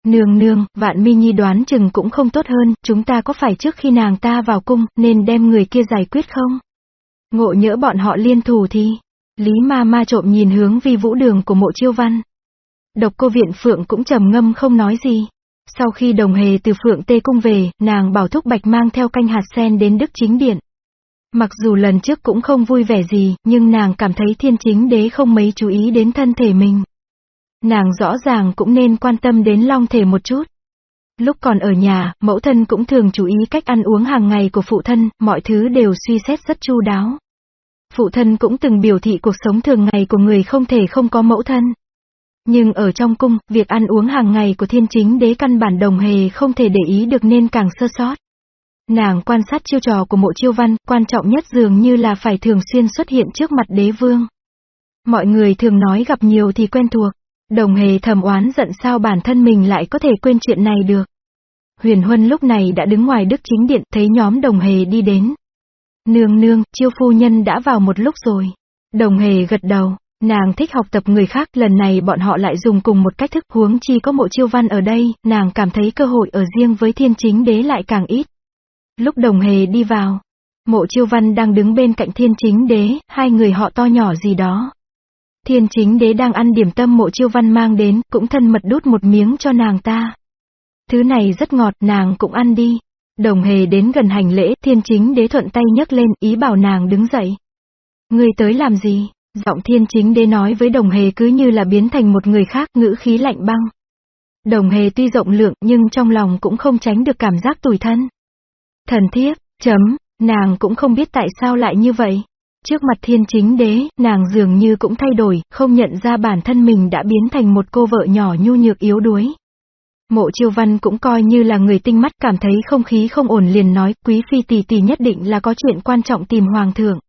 Speaker 1: Nương nương, vạn mi nhi đoán chừng cũng không tốt hơn, chúng ta có phải trước khi nàng ta vào cung, nên đem người kia giải quyết không? Ngộ nhỡ bọn họ liên thủ thì, Lý ma ma trộm nhìn hướng vi vũ đường của mộ chiêu văn. Độc cô viện phượng cũng trầm ngâm không nói gì. Sau khi đồng hề từ phượng tê cung về, nàng bảo thúc bạch mang theo canh hạt sen đến đức chính điện. Mặc dù lần trước cũng không vui vẻ gì, nhưng nàng cảm thấy thiên chính đế không mấy chú ý đến thân thể mình. Nàng rõ ràng cũng nên quan tâm đến long thể một chút. Lúc còn ở nhà, mẫu thân cũng thường chú ý cách ăn uống hàng ngày của phụ thân, mọi thứ đều suy xét rất chu đáo. Phụ thân cũng từng biểu thị cuộc sống thường ngày của người không thể không có mẫu thân. Nhưng ở trong cung, việc ăn uống hàng ngày của thiên chính đế căn bản đồng hề không thể để ý được nên càng sơ sót. Nàng quan sát chiêu trò của mộ chiêu văn, quan trọng nhất dường như là phải thường xuyên xuất hiện trước mặt đế vương. Mọi người thường nói gặp nhiều thì quen thuộc. Đồng hề thầm oán giận sao bản thân mình lại có thể quên chuyện này được. Huyền Huân lúc này đã đứng ngoài đức chính điện thấy nhóm đồng hề đi đến. Nương nương, chiêu phu nhân đã vào một lúc rồi. Đồng hề gật đầu, nàng thích học tập người khác, lần này bọn họ lại dùng cùng một cách thức huống chi có mộ chiêu văn ở đây, nàng cảm thấy cơ hội ở riêng với thiên chính đế lại càng ít. Lúc đồng hề đi vào, mộ chiêu văn đang đứng bên cạnh thiên chính đế, hai người họ to nhỏ gì đó. Thiên chính đế đang ăn điểm tâm mộ chiêu văn mang đến, cũng thân mật đút một miếng cho nàng ta. Thứ này rất ngọt, nàng cũng ăn đi. Đồng hề đến gần hành lễ, thiên chính đế thuận tay nhấc lên, ý bảo nàng đứng dậy. người tới làm gì? Giọng thiên chính đế nói với đồng hề cứ như là biến thành một người khác, ngữ khí lạnh băng. Đồng hề tuy rộng lượng, nhưng trong lòng cũng không tránh được cảm giác tủi thân. Thần thiếp, chấm, nàng cũng không biết tại sao lại như vậy. Trước mặt thiên chính đế, nàng dường như cũng thay đổi, không nhận ra bản thân mình đã biến thành một cô vợ nhỏ nhu nhược yếu đuối. Mộ chiêu văn cũng coi như là người tinh mắt cảm thấy không khí không ổn liền nói, quý phi tỷ tỷ nhất định là có chuyện quan trọng tìm hoàng thượng.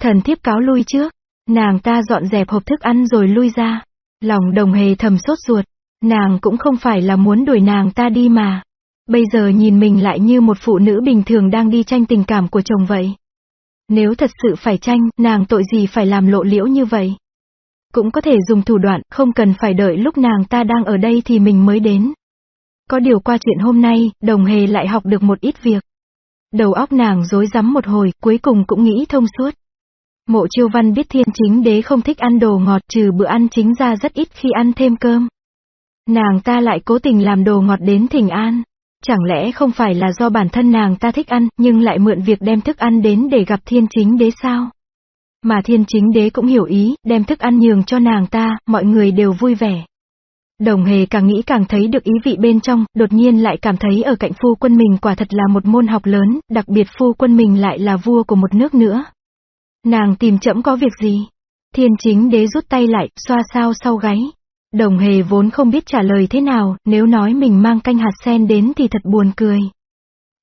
Speaker 1: Thần thiếp cáo lui trước, nàng ta dọn dẹp hộp thức ăn rồi lui ra. Lòng đồng hề thầm sốt ruột, nàng cũng không phải là muốn đuổi nàng ta đi mà. Bây giờ nhìn mình lại như một phụ nữ bình thường đang đi tranh tình cảm của chồng vậy. Nếu thật sự phải tranh, nàng tội gì phải làm lộ liễu như vậy? Cũng có thể dùng thủ đoạn, không cần phải đợi lúc nàng ta đang ở đây thì mình mới đến. Có điều qua chuyện hôm nay, đồng hề lại học được một ít việc. Đầu óc nàng rối rắm một hồi, cuối cùng cũng nghĩ thông suốt. Mộ chiêu văn biết thiên chính đế không thích ăn đồ ngọt trừ bữa ăn chính ra rất ít khi ăn thêm cơm. Nàng ta lại cố tình làm đồ ngọt đến thỉnh an. Chẳng lẽ không phải là do bản thân nàng ta thích ăn, nhưng lại mượn việc đem thức ăn đến để gặp thiên chính đế sao? Mà thiên chính đế cũng hiểu ý, đem thức ăn nhường cho nàng ta, mọi người đều vui vẻ. Đồng hề càng nghĩ càng thấy được ý vị bên trong, đột nhiên lại cảm thấy ở cạnh phu quân mình quả thật là một môn học lớn, đặc biệt phu quân mình lại là vua của một nước nữa. Nàng tìm chậm có việc gì? Thiên chính đế rút tay lại, xoa sao sau gáy. Đồng hề vốn không biết trả lời thế nào, nếu nói mình mang canh hạt sen đến thì thật buồn cười.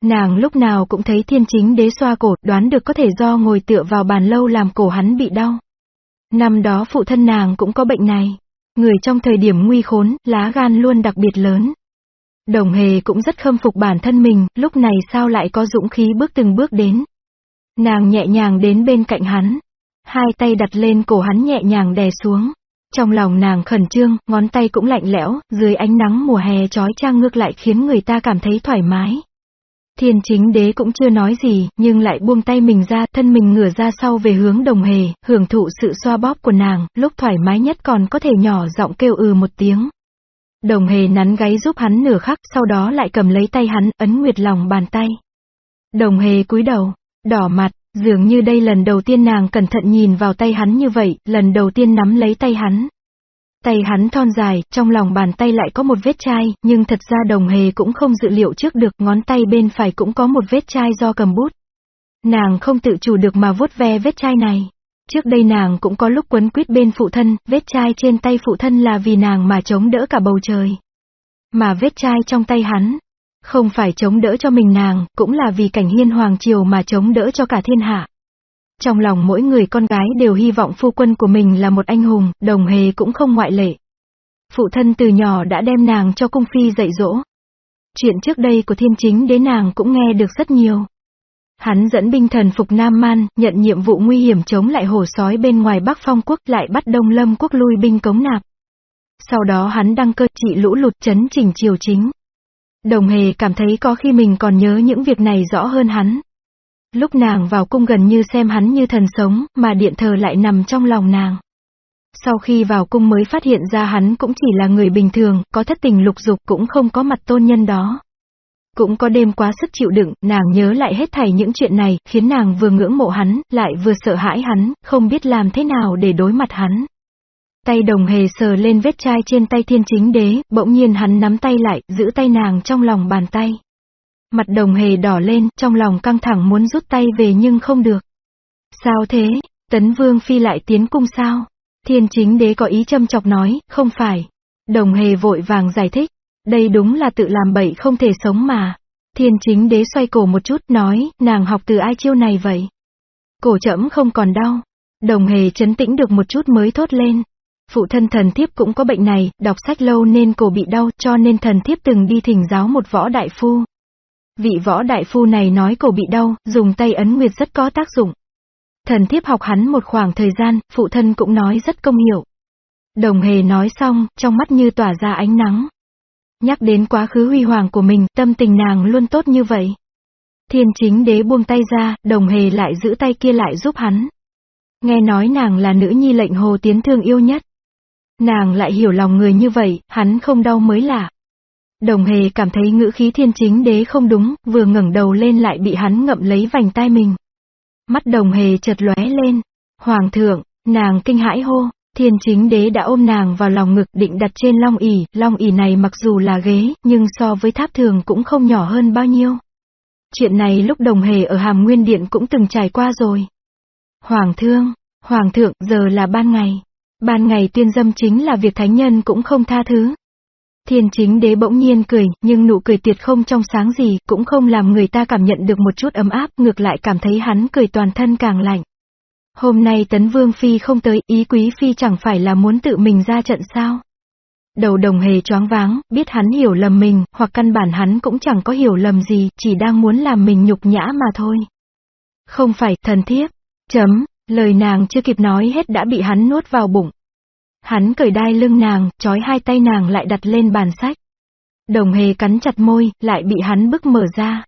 Speaker 1: Nàng lúc nào cũng thấy thiên chính đế xoa cổ, đoán được có thể do ngồi tựa vào bàn lâu làm cổ hắn bị đau. Năm đó phụ thân nàng cũng có bệnh này. Người trong thời điểm nguy khốn, lá gan luôn đặc biệt lớn. Đồng hề cũng rất khâm phục bản thân mình, lúc này sao lại có dũng khí bước từng bước đến. Nàng nhẹ nhàng đến bên cạnh hắn. Hai tay đặt lên cổ hắn nhẹ nhàng đè xuống. Trong lòng nàng khẩn trương, ngón tay cũng lạnh lẽo, dưới ánh nắng mùa hè trói trang ngược lại khiến người ta cảm thấy thoải mái. Thiên chính đế cũng chưa nói gì, nhưng lại buông tay mình ra, thân mình ngửa ra sau về hướng đồng hề, hưởng thụ sự xoa bóp của nàng, lúc thoải mái nhất còn có thể nhỏ giọng kêu ừ một tiếng. Đồng hề nắn gáy giúp hắn nửa khắc, sau đó lại cầm lấy tay hắn, ấn nguyệt lòng bàn tay. Đồng hề cúi đầu, đỏ mặt, dường như đây lần đầu tiên nàng cẩn thận nhìn vào tay hắn như vậy, lần đầu tiên nắm lấy tay hắn. Tay hắn thon dài, trong lòng bàn tay lại có một vết chai, nhưng thật ra đồng hề cũng không dự liệu trước được, ngón tay bên phải cũng có một vết chai do cầm bút. Nàng không tự chủ được mà vuốt ve vết chai này. Trước đây nàng cũng có lúc quấn quýt bên phụ thân, vết chai trên tay phụ thân là vì nàng mà chống đỡ cả bầu trời. Mà vết chai trong tay hắn, không phải chống đỡ cho mình nàng, cũng là vì cảnh hiên hoàng triều mà chống đỡ cho cả thiên hạ. Trong lòng mỗi người con gái đều hy vọng phu quân của mình là một anh hùng, đồng hề cũng không ngoại lệ. Phụ thân từ nhỏ đã đem nàng cho cung phi dạy dỗ. Chuyện trước đây của thiên chính đế nàng cũng nghe được rất nhiều. Hắn dẫn binh thần phục Nam Man, nhận nhiệm vụ nguy hiểm chống lại hổ sói bên ngoài Bắc Phong quốc lại bắt Đông Lâm quốc lui binh cống nạp. Sau đó hắn đăng cơ trị lũ lụt chấn chỉnh triều chính. Đồng hề cảm thấy có khi mình còn nhớ những việc này rõ hơn hắn. Lúc nàng vào cung gần như xem hắn như thần sống, mà điện thờ lại nằm trong lòng nàng. Sau khi vào cung mới phát hiện ra hắn cũng chỉ là người bình thường, có thất tình lục dục cũng không có mặt tôn nhân đó. Cũng có đêm quá sức chịu đựng, nàng nhớ lại hết thảy những chuyện này, khiến nàng vừa ngưỡng mộ hắn, lại vừa sợ hãi hắn, không biết làm thế nào để đối mặt hắn. Tay đồng hề sờ lên vết chai trên tay thiên chính đế, bỗng nhiên hắn nắm tay lại, giữ tay nàng trong lòng bàn tay. Mặt đồng hề đỏ lên, trong lòng căng thẳng muốn rút tay về nhưng không được. Sao thế? Tấn Vương Phi lại tiến cung sao? Thiên chính đế có ý châm chọc nói, không phải. Đồng hề vội vàng giải thích. Đây đúng là tự làm bậy không thể sống mà. Thiên chính đế xoay cổ một chút nói, nàng học từ ai chiêu này vậy? Cổ chậm không còn đau. Đồng hề chấn tĩnh được một chút mới thốt lên. Phụ thân thần thiếp cũng có bệnh này, đọc sách lâu nên cổ bị đau, cho nên thần thiếp từng đi thỉnh giáo một võ đại phu. Vị võ đại phu này nói cổ bị đau, dùng tay ấn nguyệt rất có tác dụng. Thần thiếp học hắn một khoảng thời gian, phụ thân cũng nói rất công hiệu. Đồng hề nói xong, trong mắt như tỏa ra ánh nắng. Nhắc đến quá khứ huy hoàng của mình, tâm tình nàng luôn tốt như vậy. Thiên chính đế buông tay ra, đồng hề lại giữ tay kia lại giúp hắn. Nghe nói nàng là nữ nhi lệnh hồ tiến thương yêu nhất. Nàng lại hiểu lòng người như vậy, hắn không đau mới lạ. Đồng hề cảm thấy ngữ khí thiên chính đế không đúng, vừa ngẩng đầu lên lại bị hắn ngậm lấy vành tai mình. Mắt đồng hề chợt lóe lên. Hoàng thượng, nàng kinh hãi hô, thiên chính đế đã ôm nàng vào lòng ngực định đặt trên long ỉ, long ỉ này mặc dù là ghế, nhưng so với tháp thường cũng không nhỏ hơn bao nhiêu. Chuyện này lúc đồng hề ở hàm nguyên điện cũng từng trải qua rồi. Hoàng thương, hoàng thượng, giờ là ban ngày. Ban ngày tuyên dâm chính là việc thánh nhân cũng không tha thứ. Thiên chính đế bỗng nhiên cười, nhưng nụ cười tuyệt không trong sáng gì, cũng không làm người ta cảm nhận được một chút ấm áp, ngược lại cảm thấy hắn cười toàn thân càng lạnh. Hôm nay tấn vương phi không tới, ý quý phi chẳng phải là muốn tự mình ra trận sao? Đầu đồng hề choáng váng, biết hắn hiểu lầm mình, hoặc căn bản hắn cũng chẳng có hiểu lầm gì, chỉ đang muốn làm mình nhục nhã mà thôi. Không phải, thần thiếp. Chấm, lời nàng chưa kịp nói hết đã bị hắn nuốt vào bụng. Hắn cởi đai lưng nàng, trói hai tay nàng lại đặt lên bàn sách. Đồng hề cắn chặt môi, lại bị hắn bức mở ra.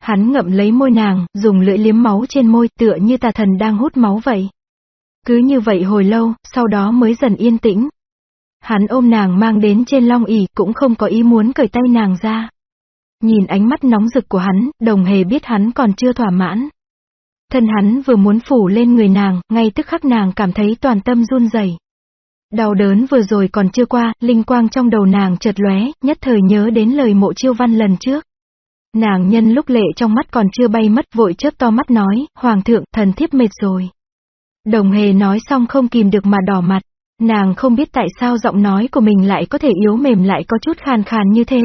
Speaker 1: Hắn ngậm lấy môi nàng, dùng lưỡi liếm máu trên môi tựa như tà thần đang hút máu vậy. Cứ như vậy hồi lâu, sau đó mới dần yên tĩnh. Hắn ôm nàng mang đến trên long ỉ cũng không có ý muốn cởi tay nàng ra. Nhìn ánh mắt nóng rực của hắn, đồng hề biết hắn còn chưa thỏa mãn. Thân hắn vừa muốn phủ lên người nàng, ngay tức khắc nàng cảm thấy toàn tâm run rẩy. Đau đớn vừa rồi còn chưa qua, linh quang trong đầu nàng chợt lóe, nhất thời nhớ đến lời mộ chiêu văn lần trước. Nàng nhân lúc lệ trong mắt còn chưa bay mất vội chớp to mắt nói, Hoàng thượng, thần thiếp mệt rồi. Đồng hề nói xong không kìm được mà đỏ mặt. Nàng không biết tại sao giọng nói của mình lại có thể yếu mềm lại có chút khàn khàn như thế.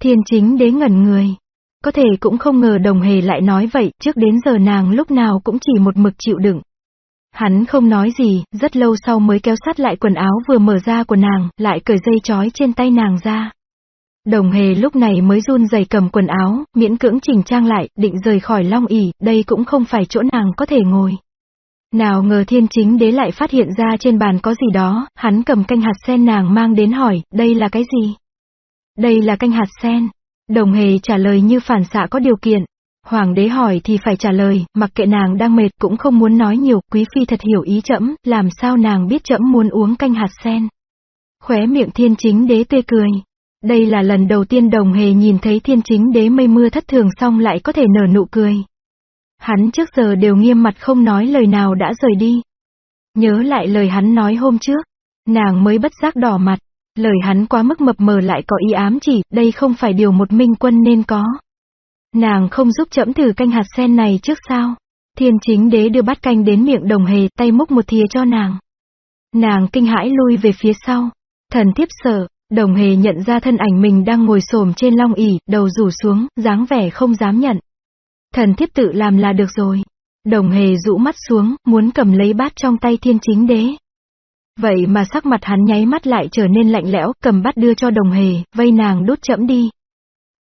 Speaker 1: Thiên chính đế ngẩn người. Có thể cũng không ngờ đồng hề lại nói vậy, trước đến giờ nàng lúc nào cũng chỉ một mực chịu đựng. Hắn không nói gì, rất lâu sau mới kéo sát lại quần áo vừa mở ra của nàng, lại cởi dây chói trên tay nàng ra. Đồng hề lúc này mới run rẩy cầm quần áo, miễn cưỡng chỉnh trang lại, định rời khỏi long ỉ, đây cũng không phải chỗ nàng có thể ngồi. Nào ngờ thiên chính đế lại phát hiện ra trên bàn có gì đó, hắn cầm canh hạt sen nàng mang đến hỏi, đây là cái gì? Đây là canh hạt sen. Đồng hề trả lời như phản xạ có điều kiện. Hoàng đế hỏi thì phải trả lời, mặc kệ nàng đang mệt cũng không muốn nói nhiều, quý phi thật hiểu ý trẫm, làm sao nàng biết trẫm muốn uống canh hạt sen. Khóe miệng thiên chính đế tươi cười. Đây là lần đầu tiên đồng hề nhìn thấy thiên chính đế mây mưa thất thường xong lại có thể nở nụ cười. Hắn trước giờ đều nghiêm mặt không nói lời nào đã rời đi. Nhớ lại lời hắn nói hôm trước. Nàng mới bất giác đỏ mặt, lời hắn quá mức mập mờ lại có ý ám chỉ, đây không phải điều một minh quân nên có. Nàng không giúp chậm thử canh hạt sen này trước sao? Thiên chính đế đưa bát canh đến miệng đồng hề, tay múc một thìa cho nàng. Nàng kinh hãi lui về phía sau. Thần thiếp sợ, đồng hề nhận ra thân ảnh mình đang ngồi xổm trên long ỉ, đầu rủ xuống, dáng vẻ không dám nhận. Thần thiếp tự làm là được rồi. Đồng hề rũ mắt xuống, muốn cầm lấy bát trong tay thiên chính đế. Vậy mà sắc mặt hắn nháy mắt lại trở nên lạnh lẽo, cầm bát đưa cho đồng hề, vây nàng đốt chậm đi.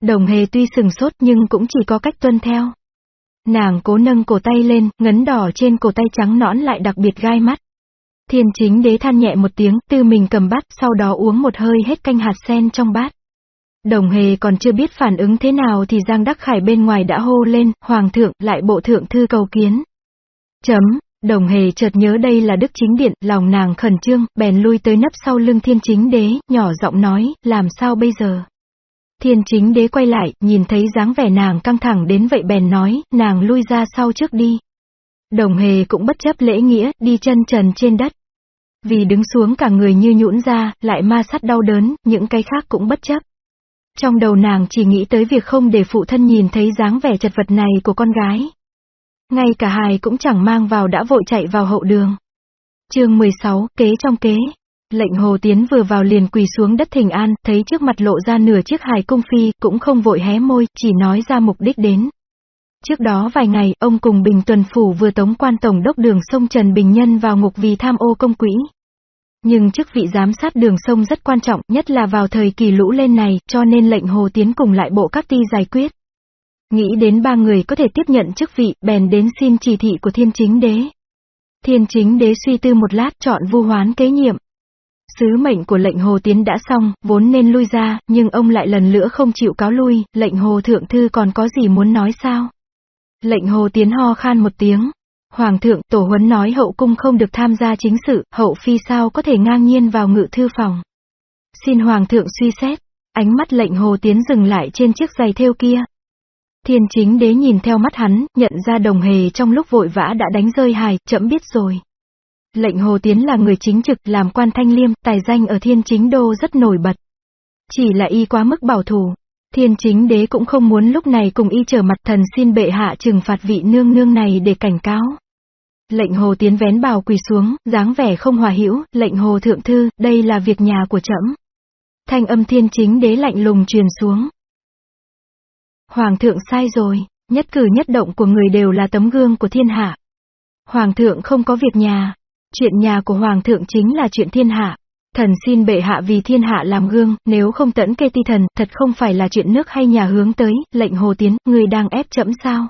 Speaker 1: Đồng hề tuy sừng sốt nhưng cũng chỉ có cách tuân theo. Nàng cố nâng cổ tay lên, ngấn đỏ trên cổ tay trắng nõn lại đặc biệt gai mắt. Thiên chính đế than nhẹ một tiếng, tư mình cầm bát, sau đó uống một hơi hết canh hạt sen trong bát. Đồng hề còn chưa biết phản ứng thế nào thì Giang Đắc Khải bên ngoài đã hô lên, Hoàng thượng, lại bộ thượng thư cầu kiến. Chấm, đồng hề chợt nhớ đây là đức chính điện, lòng nàng khẩn trương, bèn lui tới nấp sau lưng thiên chính đế, nhỏ giọng nói, làm sao bây giờ? Thiên chính đế quay lại, nhìn thấy dáng vẻ nàng căng thẳng đến vậy bèn nói, nàng lui ra sau trước đi. Đồng hề cũng bất chấp lễ nghĩa, đi chân trần trên đất. Vì đứng xuống cả người như nhũn ra, lại ma sát đau đớn, những cái khác cũng bất chấp. Trong đầu nàng chỉ nghĩ tới việc không để phụ thân nhìn thấy dáng vẻ chật vật này của con gái. Ngay cả hài cũng chẳng mang vào đã vội chạy vào hậu đường. chương 16, kế trong kế. Lệnh hồ tiến vừa vào liền quỳ xuống đất thỉnh an, thấy trước mặt lộ ra nửa chiếc hài cung phi, cũng không vội hé môi, chỉ nói ra mục đích đến. Trước đó vài ngày, ông cùng Bình Tuần Phủ vừa tống quan tổng đốc đường sông Trần Bình Nhân vào ngục vì tham ô công quỹ. Nhưng chức vị giám sát đường sông rất quan trọng, nhất là vào thời kỳ lũ lên này, cho nên lệnh Hồ Tiến cùng lại bộ các ty giải quyết. Nghĩ đến ba người có thể tiếp nhận chức vị, bèn đến xin chỉ thị của thiên chính đế. Thiên chính đế suy tư một lát chọn vu hoán kế nhiệm. Sứ mệnh của lệnh Hồ Tiến đã xong, vốn nên lui ra, nhưng ông lại lần nữa không chịu cáo lui, lệnh Hồ Thượng Thư còn có gì muốn nói sao? Lệnh Hồ Tiến ho khan một tiếng, Hoàng thượng, tổ huấn nói hậu cung không được tham gia chính sự, hậu phi sao có thể ngang nhiên vào ngự thư phòng. Xin Hoàng thượng suy xét, ánh mắt lệnh hồ tiến dừng lại trên chiếc giày thêu kia. Thiên chính đế nhìn theo mắt hắn, nhận ra đồng hề trong lúc vội vã đã đánh rơi hài, chậm biết rồi. Lệnh hồ tiến là người chính trực, làm quan thanh liêm, tài danh ở thiên chính đô rất nổi bật. Chỉ là y quá mức bảo thủ. Thiên chính đế cũng không muốn lúc này cùng y trở mặt thần xin bệ hạ trừng phạt vị nương nương này để cảnh cáo. Lệnh hồ tiến vén bào quỳ xuống, dáng vẻ không hòa hữu, lệnh hồ thượng thư, đây là việc nhà của trẫm. Thanh âm thiên chính đế lạnh lùng truyền xuống. Hoàng thượng sai rồi, nhất cử nhất động của người đều là tấm gương của thiên hạ. Hoàng thượng không có việc nhà. Chuyện nhà của Hoàng thượng chính là chuyện thiên hạ. Thần xin bệ hạ vì thiên hạ làm gương, nếu không tẫn kê ti thần, thật không phải là chuyện nước hay nhà hướng tới, lệnh hồ tiến, người đang ép chậm sao.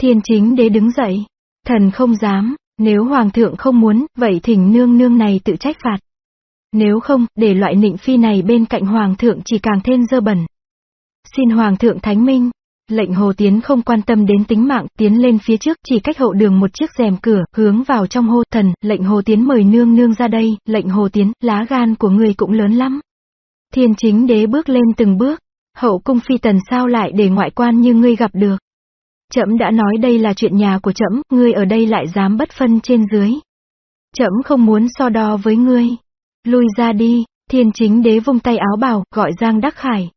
Speaker 1: Thiên chính đế đứng dậy. Thần không dám, nếu hoàng thượng không muốn, vậy thỉnh nương nương này tự trách phạt. Nếu không, để loại nịnh phi này bên cạnh hoàng thượng chỉ càng thêm dơ bẩn. Xin hoàng thượng thánh minh. Lệnh hồ tiến không quan tâm đến tính mạng, tiến lên phía trước chỉ cách hậu đường một chiếc rèm cửa, hướng vào trong hô thần, lệnh hồ tiến mời nương nương ra đây, lệnh hồ tiến, lá gan của người cũng lớn lắm. Thiên chính đế bước lên từng bước, hậu cung phi tần sao lại để ngoại quan như ngươi gặp được. Trẫm đã nói đây là chuyện nhà của trẫm, ngươi ở đây lại dám bất phân trên dưới. Trẫm không muốn so đo với ngươi. Lui ra đi, thiên chính đế vung tay áo bảo, gọi Giang Đắc Khải.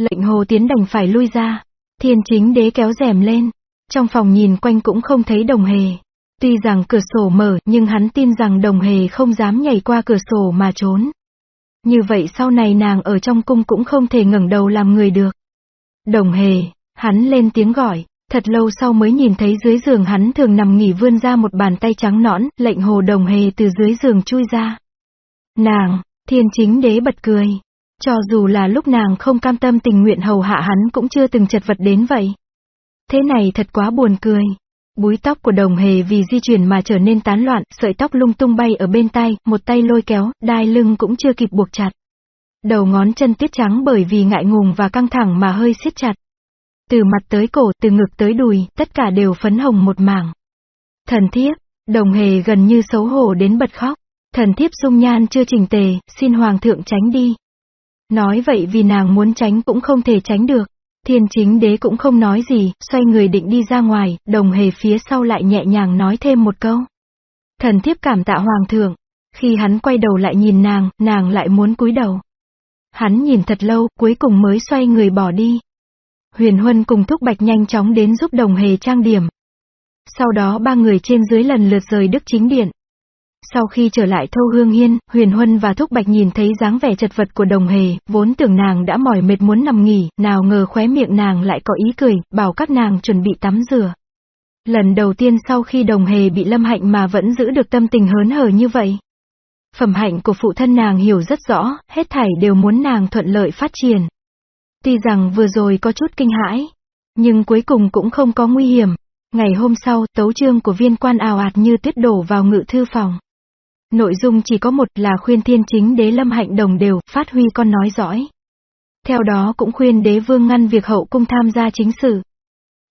Speaker 1: Lệnh hồ tiến đành phải lui ra. Thiên chính đế kéo rèm lên. Trong phòng nhìn quanh cũng không thấy đồng hề. Tuy rằng cửa sổ mở, nhưng hắn tin rằng đồng hề không dám nhảy qua cửa sổ mà trốn. Như vậy sau này nàng ở trong cung cũng không thể ngẩng đầu làm người được. Đồng hề, hắn lên tiếng gọi, Thật lâu sau mới nhìn thấy dưới giường hắn thường nằm nghỉ vươn ra một bàn tay trắng nõn, lệnh hồ đồng hề từ dưới giường chui ra. Nàng, thiên chính đế bật cười. Cho dù là lúc nàng không cam tâm tình nguyện hầu hạ hắn cũng chưa từng chật vật đến vậy. Thế này thật quá buồn cười. Búi tóc của đồng hề vì di chuyển mà trở nên tán loạn, sợi tóc lung tung bay ở bên tay, một tay lôi kéo, đai lưng cũng chưa kịp buộc chặt. Đầu ngón chân tuyết trắng bởi vì ngại ngùng và căng thẳng mà hơi siết chặt. Từ mặt tới cổ, từ ngực tới đùi, tất cả đều phấn hồng một mảng. Thần thiếp, đồng hề gần như xấu hổ đến bật khóc. Thần thiếp dung nhan chưa chỉnh tề, xin hoàng thượng tránh đi. Nói vậy vì nàng muốn tránh cũng không thể tránh được. Thiên chính đế cũng không nói gì, xoay người định đi ra ngoài, đồng hề phía sau lại nhẹ nhàng nói thêm một câu. Thần thiếp cảm tạ hoàng thượng. Khi hắn quay đầu lại nhìn nàng, nàng lại muốn cúi đầu. Hắn nhìn thật lâu, cuối cùng mới xoay người bỏ đi. Huyền Huân cùng Thúc Bạch nhanh chóng đến giúp đồng hề trang điểm. Sau đó ba người trên dưới lần lượt rời đức chính điện. Sau khi trở lại thâu hương hiên, Huyền Huân và Thúc Bạch nhìn thấy dáng vẻ chật vật của đồng hề, vốn tưởng nàng đã mỏi mệt muốn nằm nghỉ, nào ngờ khóe miệng nàng lại có ý cười, bảo các nàng chuẩn bị tắm rửa. Lần đầu tiên sau khi đồng hề bị lâm hạnh mà vẫn giữ được tâm tình hớn hở như vậy. Phẩm hạnh của phụ thân nàng hiểu rất rõ, hết thảy đều muốn nàng thuận lợi phát triển. Tuy rằng vừa rồi có chút kinh hãi, nhưng cuối cùng cũng không có nguy hiểm. Ngày hôm sau, tấu chương của viên quan ào ạt như tuyết đổ vào ngự thư phòng. Nội dung chỉ có một là khuyên thiên chính đế lâm hạnh đồng đều, phát huy con nói giỏi. Theo đó cũng khuyên đế vương ngăn việc hậu cung tham gia chính sự.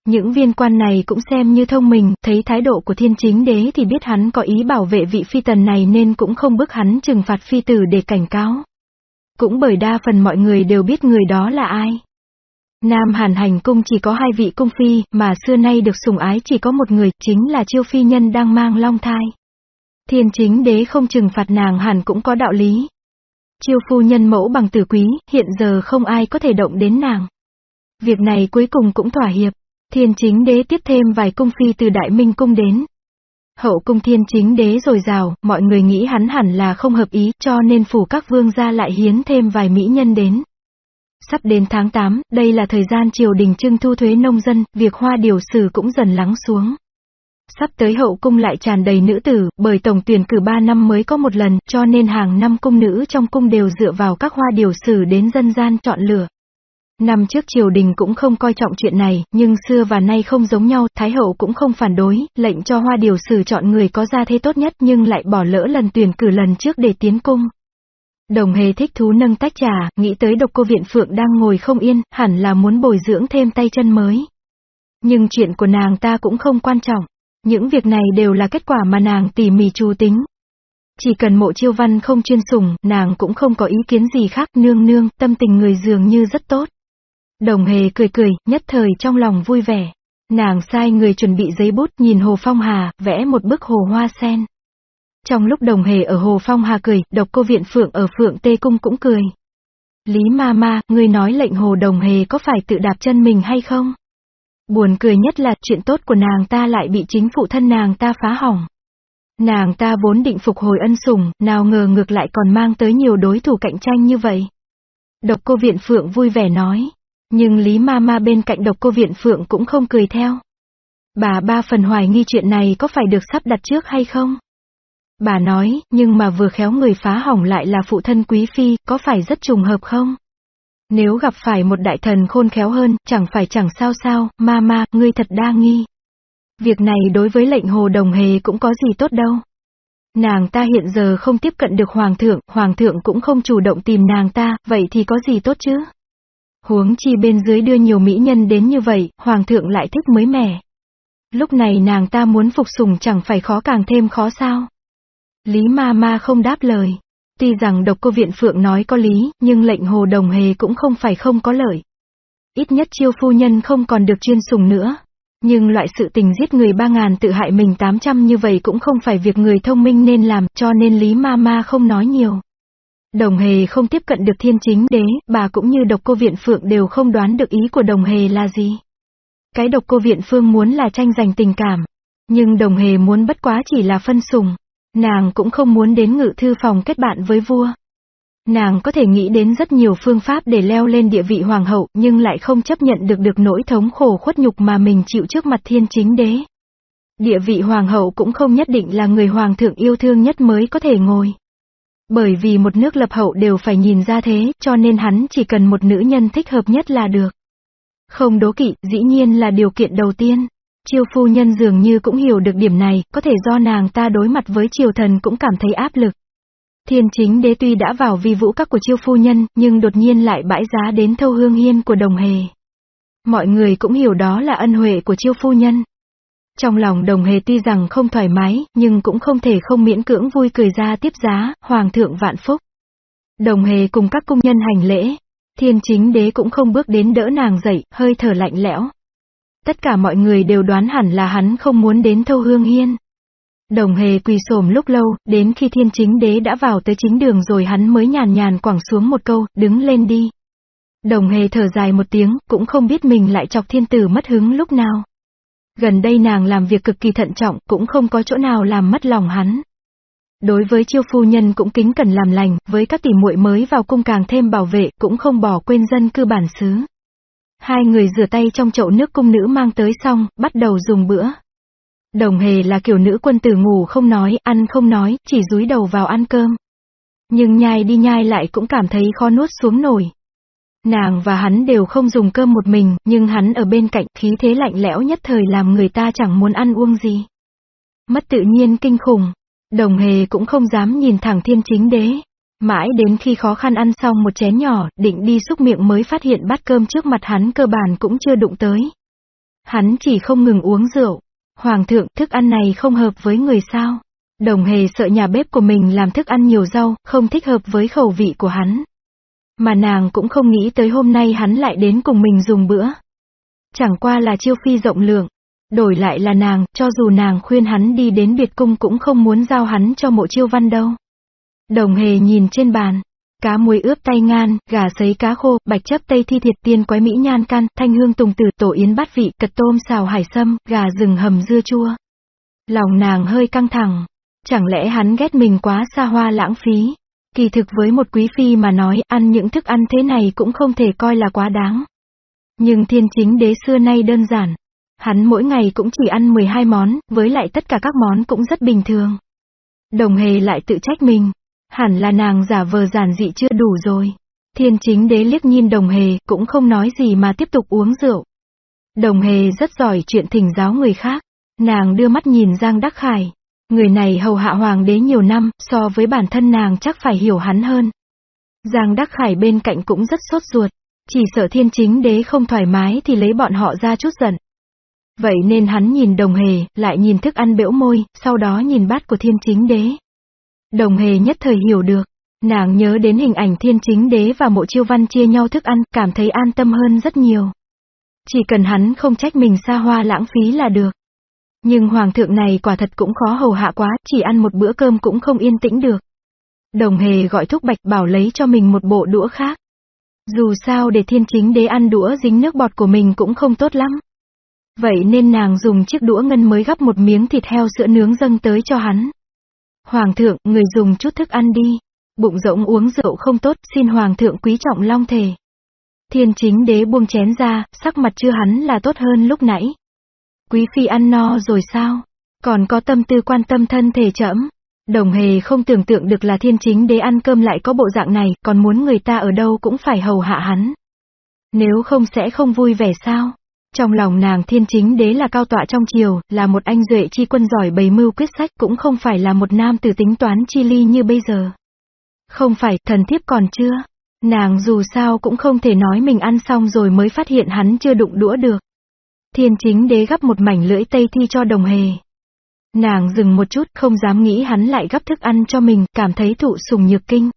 Speaker 1: Những viên quan này cũng xem như thông minh, thấy thái độ của thiên chính đế thì biết hắn có ý bảo vệ vị phi tần này nên cũng không bức hắn trừng phạt phi tử để cảnh cáo. Cũng bởi đa phần mọi người đều biết người đó là ai. Nam Hàn Hành Cung chỉ có hai vị cung phi, mà xưa nay được sủng ái chỉ có một người, chính là chiêu phi nhân đang mang long thai. Thiên chính đế không trừng phạt nàng hẳn cũng có đạo lý. Chiêu phu nhân mẫu bằng tử quý, hiện giờ không ai có thể động đến nàng. Việc này cuối cùng cũng thỏa hiệp. Thiên chính đế tiếp thêm vài cung phi từ Đại Minh cung đến. Hậu cung thiên chính đế rồi rào, mọi người nghĩ hắn hẳn là không hợp ý, cho nên phủ các vương gia lại hiến thêm vài mỹ nhân đến. Sắp đến tháng 8, đây là thời gian triều đình trưng thu thuế nông dân, việc hoa điều sử cũng dần lắng xuống. Sắp tới hậu cung lại tràn đầy nữ tử, bởi tổng tuyển cử 3 năm mới có một lần, cho nên hàng năm cung nữ trong cung đều dựa vào các hoa điều sử đến dân gian chọn lựa. Năm trước triều đình cũng không coi trọng chuyện này, nhưng xưa và nay không giống nhau, Thái hậu cũng không phản đối, lệnh cho hoa điều sử chọn người có gia thế tốt nhất nhưng lại bỏ lỡ lần tuyển cử lần trước để tiến cung. Đồng hề thích thú nâng tách trà, nghĩ tới độc cô viện phượng đang ngồi không yên, hẳn là muốn bồi dưỡng thêm tay chân mới. Nhưng chuyện của nàng ta cũng không quan trọng. Những việc này đều là kết quả mà nàng tỉ mỉ chú tính. Chỉ cần mộ chiêu văn không chuyên sủng, nàng cũng không có ý kiến gì khác, nương nương, tâm tình người dường như rất tốt. Đồng hề cười cười, nhất thời trong lòng vui vẻ. Nàng sai người chuẩn bị giấy bút nhìn Hồ Phong Hà, vẽ một bức hồ hoa sen. Trong lúc đồng hề ở Hồ Phong Hà cười, độc cô viện phượng ở Phượng Tê Cung cũng cười. Lý ma ma, ngươi nói lệnh hồ đồng hề có phải tự đạp chân mình hay không? Buồn cười nhất là chuyện tốt của nàng ta lại bị chính phụ thân nàng ta phá hỏng. Nàng ta vốn định phục hồi ân sủng, nào ngờ ngược lại còn mang tới nhiều đối thủ cạnh tranh như vậy. Độc cô viện phượng vui vẻ nói. Nhưng Lý Ma Ma bên cạnh độc cô viện phượng cũng không cười theo. Bà ba phần hoài nghi chuyện này có phải được sắp đặt trước hay không? Bà nói, nhưng mà vừa khéo người phá hỏng lại là phụ thân quý phi, có phải rất trùng hợp không? Nếu gặp phải một đại thần khôn khéo hơn, chẳng phải chẳng sao sao, ma ma, ngươi thật đa nghi. Việc này đối với lệnh hồ đồng hề cũng có gì tốt đâu. Nàng ta hiện giờ không tiếp cận được hoàng thượng, hoàng thượng cũng không chủ động tìm nàng ta, vậy thì có gì tốt chứ? Huống chi bên dưới đưa nhiều mỹ nhân đến như vậy, hoàng thượng lại thích mới mẻ. Lúc này nàng ta muốn phục sùng chẳng phải khó càng thêm khó sao. Lý ma ma không đáp lời. Tuy rằng độc cô viện phượng nói có lý, nhưng lệnh hồ đồng hề cũng không phải không có lợi. Ít nhất chiêu phu nhân không còn được chuyên sùng nữa. Nhưng loại sự tình giết người ba ngàn tự hại mình tám trăm như vậy cũng không phải việc người thông minh nên làm, cho nên Lý Ma Ma không nói nhiều. Đồng hề không tiếp cận được thiên chính đế, bà cũng như độc cô viện phượng đều không đoán được ý của đồng hề là gì. Cái độc cô viện phương muốn là tranh giành tình cảm. Nhưng đồng hề muốn bất quá chỉ là phân sùng. Nàng cũng không muốn đến ngự thư phòng kết bạn với vua. Nàng có thể nghĩ đến rất nhiều phương pháp để leo lên địa vị hoàng hậu nhưng lại không chấp nhận được được nỗi thống khổ khuất nhục mà mình chịu trước mặt thiên chính đế. Địa vị hoàng hậu cũng không nhất định là người hoàng thượng yêu thương nhất mới có thể ngồi. Bởi vì một nước lập hậu đều phải nhìn ra thế, cho nên hắn chỉ cần một nữ nhân thích hợp nhất là được. Không đố kỵ, dĩ nhiên là điều kiện đầu tiên. Chiêu phu nhân dường như cũng hiểu được điểm này, có thể do nàng ta đối mặt với triều thần cũng cảm thấy áp lực. Thiên chính đế tuy đã vào vi vũ các của chiêu phu nhân, nhưng đột nhiên lại bãi giá đến thâu hương hiên của đồng hề. Mọi người cũng hiểu đó là ân huệ của chiêu phu nhân. Trong lòng đồng hề tuy rằng không thoải mái, nhưng cũng không thể không miễn cưỡng vui cười ra tiếp giá, hoàng thượng vạn phúc. Đồng hề cùng các cung nhân hành lễ, thiên chính đế cũng không bước đến đỡ nàng dậy, hơi thở lạnh lẽo. Tất cả mọi người đều đoán hẳn là hắn không muốn đến thâu hương hiên. Đồng hề quỳ xổm lúc lâu, đến khi thiên chính đế đã vào tới chính đường rồi hắn mới nhàn nhàn quẳng xuống một câu, đứng lên đi. Đồng hề thở dài một tiếng, cũng không biết mình lại chọc thiên tử mất hứng lúc nào. Gần đây nàng làm việc cực kỳ thận trọng, cũng không có chỗ nào làm mất lòng hắn. Đối với chiêu phu nhân cũng kính cẩn làm lành, với các tỷ muội mới vào cung càng thêm bảo vệ, cũng không bỏ quên dân cư bản xứ. Hai người rửa tay trong chậu nước cung nữ mang tới xong, bắt đầu dùng bữa. Đồng hề là kiểu nữ quân tử ngủ không nói, ăn không nói, chỉ rúi đầu vào ăn cơm. Nhưng nhai đi nhai lại cũng cảm thấy khó nuốt xuống nổi. Nàng và hắn đều không dùng cơm một mình, nhưng hắn ở bên cạnh khí thế lạnh lẽo nhất thời làm người ta chẳng muốn ăn uống gì. Mất tự nhiên kinh khủng. Đồng hề cũng không dám nhìn thẳng thiên chính đế. Mãi đến khi khó khăn ăn xong một chén nhỏ, định đi xúc miệng mới phát hiện bát cơm trước mặt hắn cơ bản cũng chưa đụng tới. Hắn chỉ không ngừng uống rượu. Hoàng thượng, thức ăn này không hợp với người sao. Đồng hề sợ nhà bếp của mình làm thức ăn nhiều rau, không thích hợp với khẩu vị của hắn. Mà nàng cũng không nghĩ tới hôm nay hắn lại đến cùng mình dùng bữa. Chẳng qua là chiêu phi rộng lượng. Đổi lại là nàng, cho dù nàng khuyên hắn đi đến biệt cung cũng không muốn giao hắn cho mộ chiêu văn đâu. Đồng hề nhìn trên bàn. Cá muối ướp tay ngan, gà sấy cá khô, bạch chấp tây thi thiệt tiên quái mỹ nhan can, thanh hương tùng tử tổ yến bát vị, cật tôm xào hải sâm, gà rừng hầm dưa chua. Lòng nàng hơi căng thẳng. Chẳng lẽ hắn ghét mình quá xa hoa lãng phí? Kỳ thực với một quý phi mà nói, ăn những thức ăn thế này cũng không thể coi là quá đáng. Nhưng thiên chính đế xưa nay đơn giản. Hắn mỗi ngày cũng chỉ ăn 12 món, với lại tất cả các món cũng rất bình thường. Đồng hề lại tự trách mình. Hẳn là nàng giả vờ giản dị chưa đủ rồi. Thiên chính đế liếc nhìn đồng hề, cũng không nói gì mà tiếp tục uống rượu. Đồng hề rất giỏi chuyện thỉnh giáo người khác. Nàng đưa mắt nhìn Giang Đắc Khải. Người này hầu hạ hoàng đế nhiều năm, so với bản thân nàng chắc phải hiểu hắn hơn. Giang Đắc Khải bên cạnh cũng rất sốt ruột, chỉ sợ thiên chính đế không thoải mái thì lấy bọn họ ra chút giận. Vậy nên hắn nhìn đồng hề, lại nhìn thức ăn bễu môi, sau đó nhìn bát của thiên chính đế. Đồng hề nhất thời hiểu được, nàng nhớ đến hình ảnh thiên chính đế và mộ chiêu văn chia nhau thức ăn, cảm thấy an tâm hơn rất nhiều. Chỉ cần hắn không trách mình xa hoa lãng phí là được. Nhưng hoàng thượng này quả thật cũng khó hầu hạ quá, chỉ ăn một bữa cơm cũng không yên tĩnh được. Đồng hề gọi thúc bạch bảo lấy cho mình một bộ đũa khác. Dù sao để thiên chính đế ăn đũa dính nước bọt của mình cũng không tốt lắm. Vậy nên nàng dùng chiếc đũa ngân mới gắp một miếng thịt heo sữa nướng dâng tới cho hắn. Hoàng thượng, người dùng chút thức ăn đi. Bụng rỗng uống rượu không tốt, xin hoàng thượng quý trọng long thể. Thiên chính đế buông chén ra, sắc mặt chưa hắn là tốt hơn lúc nãy. Quý phi ăn no rồi sao? Còn có tâm tư quan tâm thân thể trẫm. Đồng hề không tưởng tượng được là thiên chính đế ăn cơm lại có bộ dạng này, còn muốn người ta ở đâu cũng phải hầu hạ hắn. Nếu không sẽ không vui vẻ sao? Trong lòng nàng thiên chính đế là cao tọa trong triều, là một anh duệ chi quân giỏi bày mưu quyết sách cũng không phải là một nam tử tính toán chi ly như bây giờ. Không phải, thần thiếp còn chưa. Nàng dù sao cũng không thể nói mình ăn xong rồi mới phát hiện hắn chưa đụng đũa được. Thiên chính đế gắp một mảnh lưỡi tây thi cho đồng hề. Nàng dừng một chút, không dám nghĩ hắn lại gắp thức ăn cho mình, cảm thấy thụ sùng nhược kinh.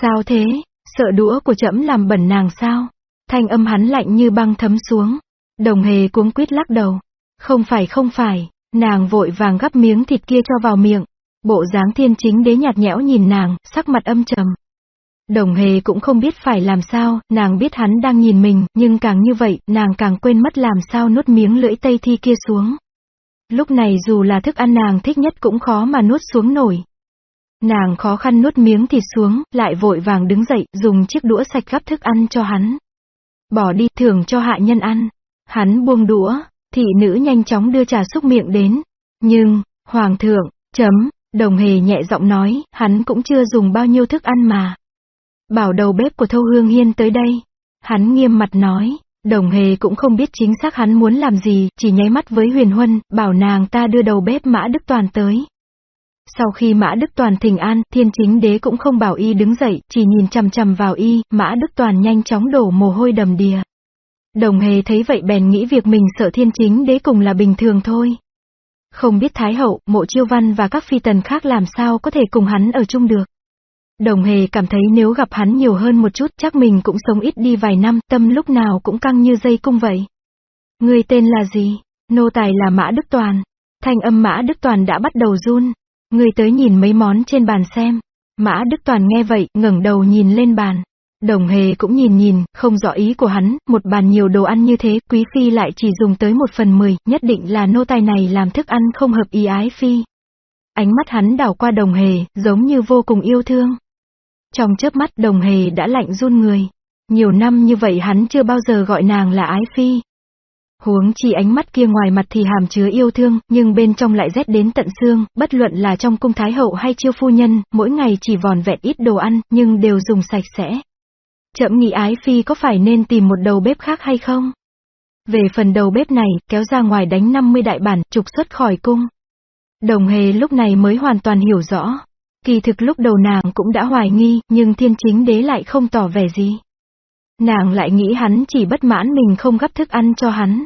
Speaker 1: Sao thế? Sợ đũa của trẫm làm bẩn nàng sao? Thanh âm hắn lạnh như băng thấm xuống. Đồng hề cuống quýt lắc đầu. Không phải không phải, nàng vội vàng gắp miếng thịt kia cho vào miệng. Bộ dáng thiên chính đế nhạt nhẽo nhìn nàng, sắc mặt âm trầm. Đồng hề cũng không biết phải làm sao, nàng biết hắn đang nhìn mình, nhưng càng như vậy, nàng càng quên mất làm sao nuốt miếng lưỡi tây thi kia xuống. Lúc này dù là thức ăn nàng thích nhất cũng khó mà nuốt xuống nổi. Nàng khó khăn nuốt miếng thịt xuống, lại vội vàng đứng dậy, dùng chiếc đũa sạch gắp thức ăn cho hắn. Bỏ đi, thưởng cho hạ nhân ăn. Hắn buông đũa, thị nữ nhanh chóng đưa trà xúc miệng đến. Nhưng, hoàng thượng, chấm, đồng hề nhẹ giọng nói, hắn cũng chưa dùng bao nhiêu thức ăn mà. Bảo đầu bếp của Thâu Hương Hiên tới đây. Hắn nghiêm mặt nói, đồng hề cũng không biết chính xác hắn muốn làm gì, chỉ nháy mắt với huyền huân, bảo nàng ta đưa đầu bếp Mã Đức Toàn tới. Sau khi Mã Đức Toàn thỉnh an, thiên chính đế cũng không bảo y đứng dậy, chỉ nhìn chằm chằm vào y, Mã Đức Toàn nhanh chóng đổ mồ hôi đầm đìa. Đồng hề thấy vậy bèn nghĩ việc mình sợ thiên chính đế cùng là bình thường thôi. Không biết Thái Hậu, Mộ Chiêu Văn và các phi tần khác làm sao có thể cùng hắn ở chung được. Đồng hề cảm thấy nếu gặp hắn nhiều hơn một chút chắc mình cũng sống ít đi vài năm, tâm lúc nào cũng căng như dây cung vậy. Người tên là gì? Nô tài là Mã Đức Toàn. Thanh âm Mã Đức Toàn đã bắt đầu run. Người tới nhìn mấy món trên bàn xem. Mã Đức Toàn nghe vậy, ngẩng đầu nhìn lên bàn. Đồng hề cũng nhìn nhìn, không rõ ý của hắn, một bàn nhiều đồ ăn như thế, quý phi lại chỉ dùng tới một phần mười, nhất định là nô tài này làm thức ăn không hợp ý ái phi. Ánh mắt hắn đảo qua đồng hề, giống như vô cùng yêu thương. Trong chớp mắt đồng hề đã lạnh run người. Nhiều năm như vậy hắn chưa bao giờ gọi nàng là ái phi. Huống chi ánh mắt kia ngoài mặt thì hàm chứa yêu thương, nhưng bên trong lại rét đến tận xương, bất luận là trong cung thái hậu hay chiêu phu nhân, mỗi ngày chỉ vòn vẹn ít đồ ăn, nhưng đều dùng sạch sẽ. Chậm nghĩ ái phi có phải nên tìm một đầu bếp khác hay không? Về phần đầu bếp này, kéo ra ngoài đánh 50 đại bản, trục xuất khỏi cung. Đồng hề lúc này mới hoàn toàn hiểu rõ. Kỳ thực lúc đầu nàng cũng đã hoài nghi, nhưng thiên chính đế lại không tỏ vẻ gì. Nàng lại nghĩ hắn chỉ bất mãn mình không gấp thức ăn cho hắn.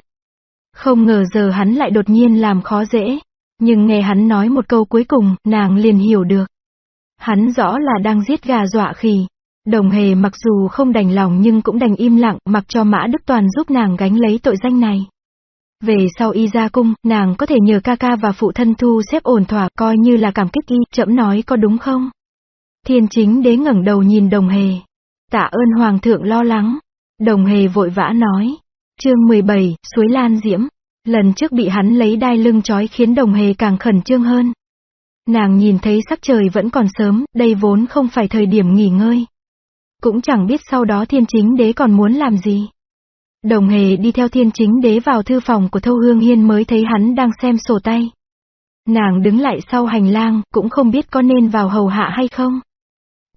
Speaker 1: Không ngờ giờ hắn lại đột nhiên làm khó dễ. Nhưng nghe hắn nói một câu cuối cùng, nàng liền hiểu được. Hắn rõ là đang giết gà dọa khỉ. Đồng hề mặc dù không đành lòng nhưng cũng đành im lặng mặc cho Mã Đức Toàn giúp nàng gánh lấy tội danh này. Về sau y ra cung, nàng có thể nhờ ca ca và phụ thân thu xếp ổn thỏa coi như là cảm kích y, chậm nói có đúng không? Thiên chính đế ngẩng đầu nhìn đồng hề. Tạ ơn hoàng thượng lo lắng. Đồng hề vội vã nói. chương 17, suối lan diễm. Lần trước bị hắn lấy đai lưng chói khiến đồng hề càng khẩn trương hơn. Nàng nhìn thấy sắc trời vẫn còn sớm, đây vốn không phải thời điểm nghỉ ngơi. Cũng chẳng biết sau đó thiên chính đế còn muốn làm gì. Đồng hề đi theo thiên chính đế vào thư phòng của Thâu Hương Hiên mới thấy hắn đang xem sổ tay. Nàng đứng lại sau hành lang, cũng không biết có nên vào hầu hạ hay không.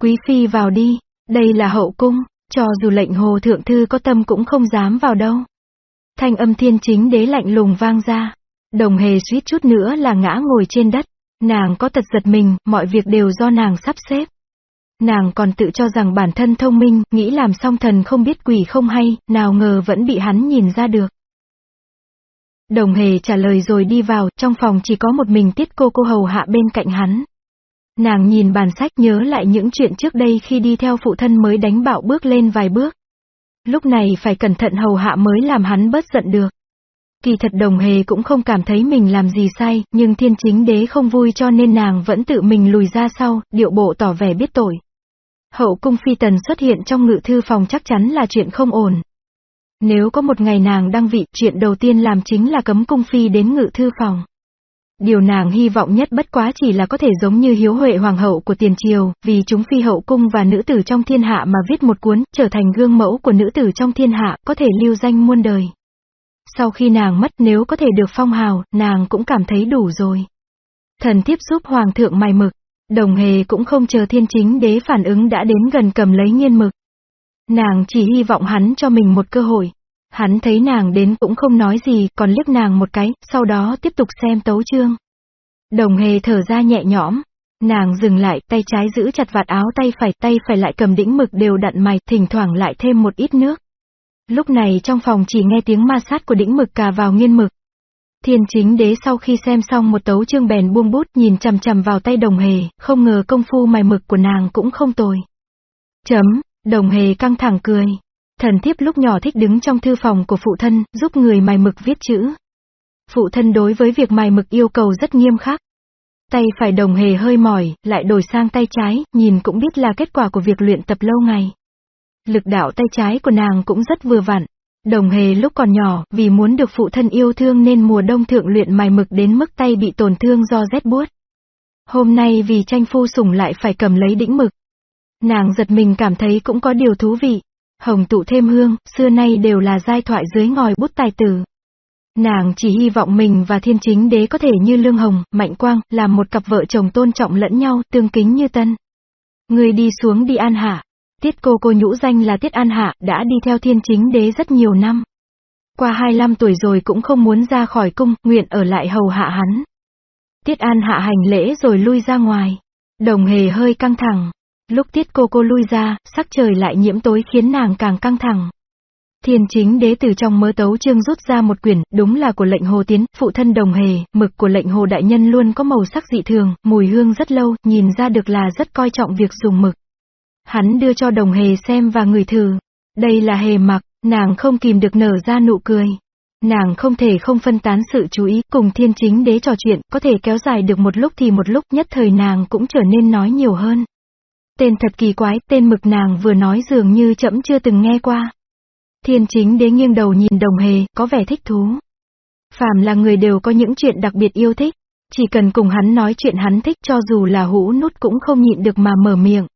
Speaker 1: Quý phi vào đi, đây là hậu cung, cho dù lệnh hồ thượng thư có tâm cũng không dám vào đâu. Thanh âm thiên chính đế lạnh lùng vang ra. Đồng hề suýt chút nữa là ngã ngồi trên đất. Nàng có tật giật mình, mọi việc đều do nàng sắp xếp. Nàng còn tự cho rằng bản thân thông minh, nghĩ làm xong thần không biết quỷ không hay, nào ngờ vẫn bị hắn nhìn ra được. Đồng hề trả lời rồi đi vào, trong phòng chỉ có một mình tiết cô cô hầu hạ bên cạnh hắn. Nàng nhìn bàn sách nhớ lại những chuyện trước đây khi đi theo phụ thân mới đánh bạo bước lên vài bước. Lúc này phải cẩn thận hầu hạ mới làm hắn bớt giận được. Kỳ thật đồng hề cũng không cảm thấy mình làm gì sai, nhưng thiên chính đế không vui cho nên nàng vẫn tự mình lùi ra sau, điệu bộ tỏ vẻ biết tội. Hậu cung phi tần xuất hiện trong ngự thư phòng chắc chắn là chuyện không ổn. Nếu có một ngày nàng đăng vị, chuyện đầu tiên làm chính là cấm cung phi đến ngự thư phòng. Điều nàng hy vọng nhất bất quá chỉ là có thể giống như hiếu huệ hoàng hậu của tiền triều, vì chúng phi hậu cung và nữ tử trong thiên hạ mà viết một cuốn, trở thành gương mẫu của nữ tử trong thiên hạ, có thể lưu danh muôn đời. Sau khi nàng mất nếu có thể được phong hào, nàng cũng cảm thấy đủ rồi. Thần tiếp giúp hoàng thượng mài mực, Đồng hề cũng không chờ thiên chính đế phản ứng đã đến gần cầm lấy nghiên mực. Nàng chỉ hy vọng hắn cho mình một cơ hội. Hắn thấy nàng đến cũng không nói gì, còn liếc nàng một cái, sau đó tiếp tục xem tấu chương. Đồng hề thở ra nhẹ nhõm. Nàng dừng lại, tay trái giữ chặt vạt áo tay phải, tay phải lại cầm đĩnh mực đều đặn mày, thỉnh thoảng lại thêm một ít nước. Lúc này trong phòng chỉ nghe tiếng ma sát của đĩnh mực cà vào nghiên mực. Thiên chính đế sau khi xem xong một tấu chương bèn buông bút nhìn chằm chằm vào tay đồng hề, không ngờ công phu mài mực của nàng cũng không tồi. Chấm, đồng hề căng thẳng cười. Thần thiếp lúc nhỏ thích đứng trong thư phòng của phụ thân, giúp người mài mực viết chữ. Phụ thân đối với việc mài mực yêu cầu rất nghiêm khắc. Tay phải đồng hề hơi mỏi, lại đổi sang tay trái, nhìn cũng biết là kết quả của việc luyện tập lâu ngày. Lực đạo tay trái của nàng cũng rất vừa vặn, Đồng hề lúc còn nhỏ, vì muốn được phụ thân yêu thương nên mùa đông thượng luyện mài mực đến mức tay bị tổn thương do rét buốt. Hôm nay vì tranh phu sủng lại phải cầm lấy đĩnh mực. Nàng giật mình cảm thấy cũng có điều thú vị. Hồng tụ thêm hương, xưa nay đều là giai thoại dưới ngòi bút tài tử. Nàng chỉ hy vọng mình và thiên chính đế có thể như Lương Hồng, Mạnh Quang, làm một cặp vợ chồng tôn trọng lẫn nhau, tương kính như tân. Người đi xuống đi an hạ. Tiết cô cô nhũ danh là Tiết An Hạ, đã đi theo thiên chính đế rất nhiều năm. Qua 25 tuổi rồi cũng không muốn ra khỏi cung, nguyện ở lại hầu hạ hắn. Tiết An Hạ hành lễ rồi lui ra ngoài. Đồng hề hơi căng thẳng. Lúc tiết cô cô lui ra, sắc trời lại nhiễm tối khiến nàng càng căng thẳng. Thiên chính đế từ trong mớ tấu chương rút ra một quyển, đúng là của lệnh hồ tiến, phụ thân đồng hề, mực của lệnh hồ đại nhân luôn có màu sắc dị thường, mùi hương rất lâu, nhìn ra được là rất coi trọng việc dùng mực. Hắn đưa cho đồng hề xem và người thử. Đây là hề mặc, nàng không kìm được nở ra nụ cười. Nàng không thể không phân tán sự chú ý cùng thiên chính đế trò chuyện, có thể kéo dài được một lúc thì một lúc nhất thời nàng cũng trở nên nói nhiều hơn. Tên thật kỳ quái, tên mực nàng vừa nói dường như chậm chưa từng nghe qua. Thiên chính đế nghiêng đầu nhìn đồng hề, có vẻ thích thú. Phàm là người đều có những chuyện đặc biệt yêu thích. Chỉ cần cùng hắn nói chuyện hắn thích cho dù là hũ nút cũng không nhịn được mà mở miệng.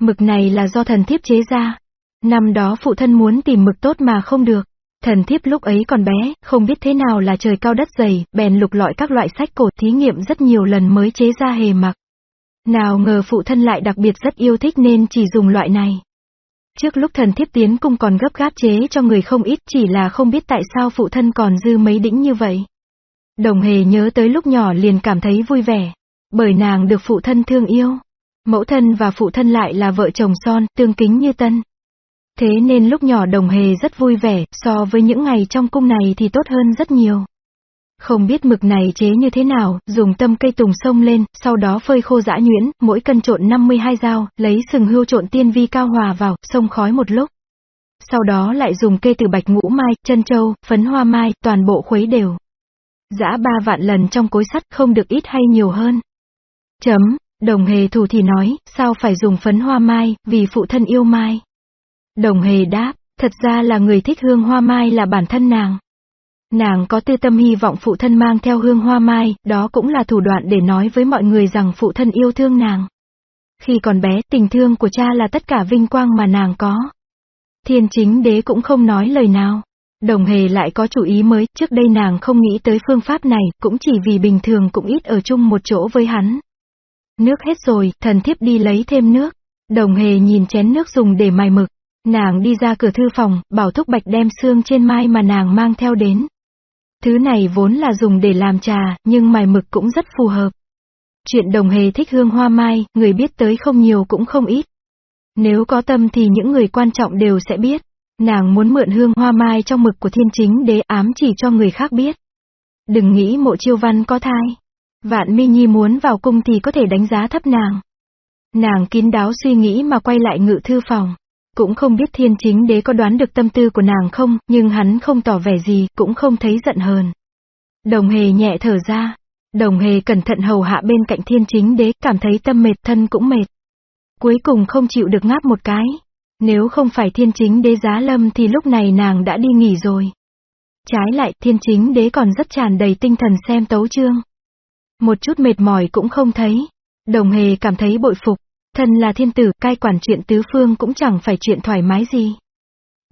Speaker 1: Mực này là do thần thiếp chế ra. Năm đó phụ thân muốn tìm mực tốt mà không được. Thần thiếp lúc ấy còn bé, không biết thế nào là trời cao đất dày, bèn lục lọi các loại sách cổ thí nghiệm rất nhiều lần mới chế ra hề mặc. Nào ngờ phụ thân lại đặc biệt rất yêu thích nên chỉ dùng loại này. Trước lúc thần thiếp tiến cung còn gấp gáp chế cho người không ít chỉ là không biết tại sao phụ thân còn dư mấy đĩnh như vậy. Đồng hề nhớ tới lúc nhỏ liền cảm thấy vui vẻ. Bởi nàng được phụ thân thương yêu. Mẫu thân và phụ thân lại là vợ chồng son, tương kính như tân. Thế nên lúc nhỏ đồng hề rất vui vẻ, so với những ngày trong cung này thì tốt hơn rất nhiều. Không biết mực này chế như thế nào, dùng tâm cây tùng sông lên, sau đó phơi khô dã nhuyễn, mỗi cân trộn 52 dao, lấy sừng hươu trộn tiên vi cao hòa vào, sông khói một lúc. Sau đó lại dùng cây từ bạch ngũ mai, chân châu, phấn hoa mai, toàn bộ khuấy đều. Giã ba vạn lần trong cối sắt không được ít hay nhiều hơn. Chấm, đồng hề thủ thì nói, sao phải dùng phấn hoa mai, vì phụ thân yêu mai. Đồng hề đáp, thật ra là người thích hương hoa mai là bản thân nàng. Nàng có tư tâm hy vọng phụ thân mang theo hương hoa mai, đó cũng là thủ đoạn để nói với mọi người rằng phụ thân yêu thương nàng. Khi còn bé, tình thương của cha là tất cả vinh quang mà nàng có. Thiên chính đế cũng không nói lời nào. Đồng hề lại có chủ ý mới, trước đây nàng không nghĩ tới phương pháp này, cũng chỉ vì bình thường cũng ít ở chung một chỗ với hắn. Nước hết rồi, thần thiếp đi lấy thêm nước. Đồng hề nhìn chén nước dùng để mài mực. Nàng đi ra cửa thư phòng, bảo thúc bạch đem xương trên mai mà nàng mang theo đến. Thứ này vốn là dùng để làm trà, nhưng mài mực cũng rất phù hợp. Chuyện đồng hề thích hương hoa mai, người biết tới không nhiều cũng không ít. Nếu có tâm thì những người quan trọng đều sẽ biết. Nàng muốn mượn hương hoa mai trong mực của thiên chính đế ám chỉ cho người khác biết. Đừng nghĩ mộ chiêu văn có thai. Vạn mi nhi muốn vào cung thì có thể đánh giá thấp nàng. Nàng kín đáo suy nghĩ mà quay lại ngự thư phòng. Cũng không biết thiên chính đế có đoán được tâm tư của nàng không, nhưng hắn không tỏ vẻ gì, cũng không thấy giận hờn. Đồng hề nhẹ thở ra. Đồng hề cẩn thận hầu hạ bên cạnh thiên chính đế, cảm thấy tâm mệt thân cũng mệt. Cuối cùng không chịu được ngáp một cái. Nếu không phải thiên chính đế giá lâm thì lúc này nàng đã đi nghỉ rồi. Trái lại, thiên chính đế còn rất tràn đầy tinh thần xem tấu chương. Một chút mệt mỏi cũng không thấy. Đồng hề cảm thấy bội phục. Thân là thiên tử, cai quản chuyện tứ phương cũng chẳng phải chuyện thoải mái gì.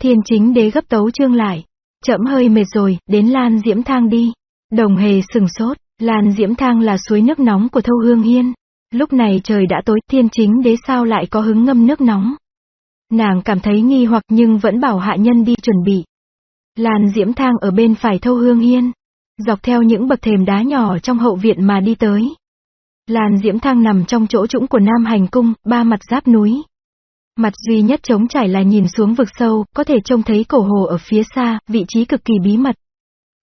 Speaker 1: Thiên chính đế gấp tấu trương lại. Chậm hơi mệt rồi, đến Lan Diễm Thang đi. Đồng hề sừng sốt, Lan Diễm Thang là suối nước nóng của Thâu Hương Hiên. Lúc này trời đã tối, thiên chính đế sao lại có hứng ngâm nước nóng. Nàng cảm thấy nghi hoặc nhưng vẫn bảo hạ nhân đi chuẩn bị. Lan Diễm Thang ở bên phải Thâu Hương Hiên. Dọc theo những bậc thềm đá nhỏ trong hậu viện mà đi tới. Lan Diễm Thang nằm trong chỗ trũng của Nam Hành Cung, ba mặt giáp núi. Mặt duy nhất trống trải là nhìn xuống vực sâu, có thể trông thấy cổ hồ ở phía xa, vị trí cực kỳ bí mật.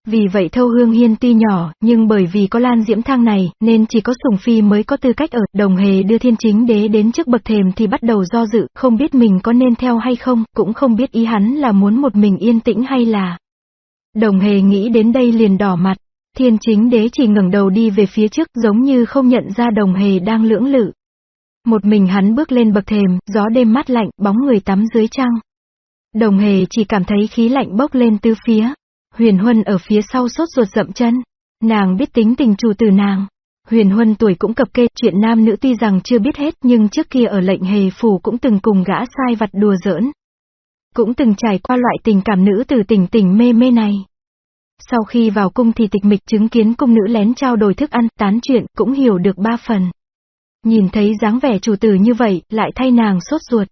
Speaker 1: Vì vậy Thâu Hương Hiên tuy nhỏ, nhưng bởi vì có Lan Diễm Thang này, nên chỉ có Sùng Phi mới có tư cách ở, đồng hề đưa thiên chính đế đến trước bậc thềm thì bắt đầu do dự, không biết mình có nên theo hay không, cũng không biết ý hắn là muốn một mình yên tĩnh hay là. Đồng hề nghĩ đến đây liền đỏ mặt. Thiên chính đế chỉ ngẩng đầu đi về phía trước giống như không nhận ra đồng hề đang lưỡng lự. Một mình hắn bước lên bậc thềm, gió đêm mát lạnh, bóng người tắm dưới trăng. Đồng hề chỉ cảm thấy khí lạnh bốc lên từ phía. Huyền Huân ở phía sau sốt ruột dậm chân. Nàng biết tính tình chủ từ nàng. Huyền Huân tuổi cũng cập kê, chuyện nam nữ tuy rằng chưa biết hết nhưng trước kia ở lệnh hề phủ cũng từng cùng gã sai vặt đùa giỡn. Cũng từng trải qua loại tình cảm nữ từ tình tình mê mê này. Sau khi vào cung thì tịch mịch chứng kiến cung nữ lén trao đổi thức ăn, tán chuyện, cũng hiểu được ba phần. Nhìn thấy dáng vẻ chủ tử như vậy, lại thay nàng sốt ruột.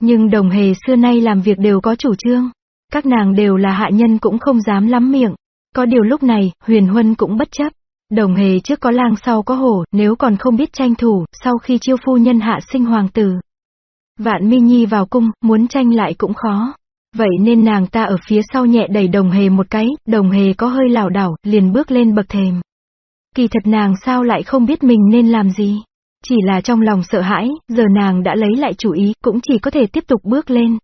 Speaker 1: Nhưng đồng hề xưa nay làm việc đều có chủ trương. Các nàng đều là hạ nhân cũng không dám lắm miệng. Có điều lúc này, huyền huân cũng bất chấp. Đồng hề trước có lang sau có hổ, nếu còn không biết tranh thủ, sau khi chiêu phu nhân hạ sinh hoàng tử. Vạn Minh Nhi vào cung, muốn tranh lại cũng khó. Vậy nên nàng ta ở phía sau nhẹ đẩy đồng hề một cái, đồng hề có hơi lảo đảo, liền bước lên bậc thềm. Kỳ thật nàng sao lại không biết mình nên làm gì. Chỉ là trong lòng sợ hãi, giờ nàng đã lấy lại chủ ý, cũng chỉ có thể tiếp tục bước lên.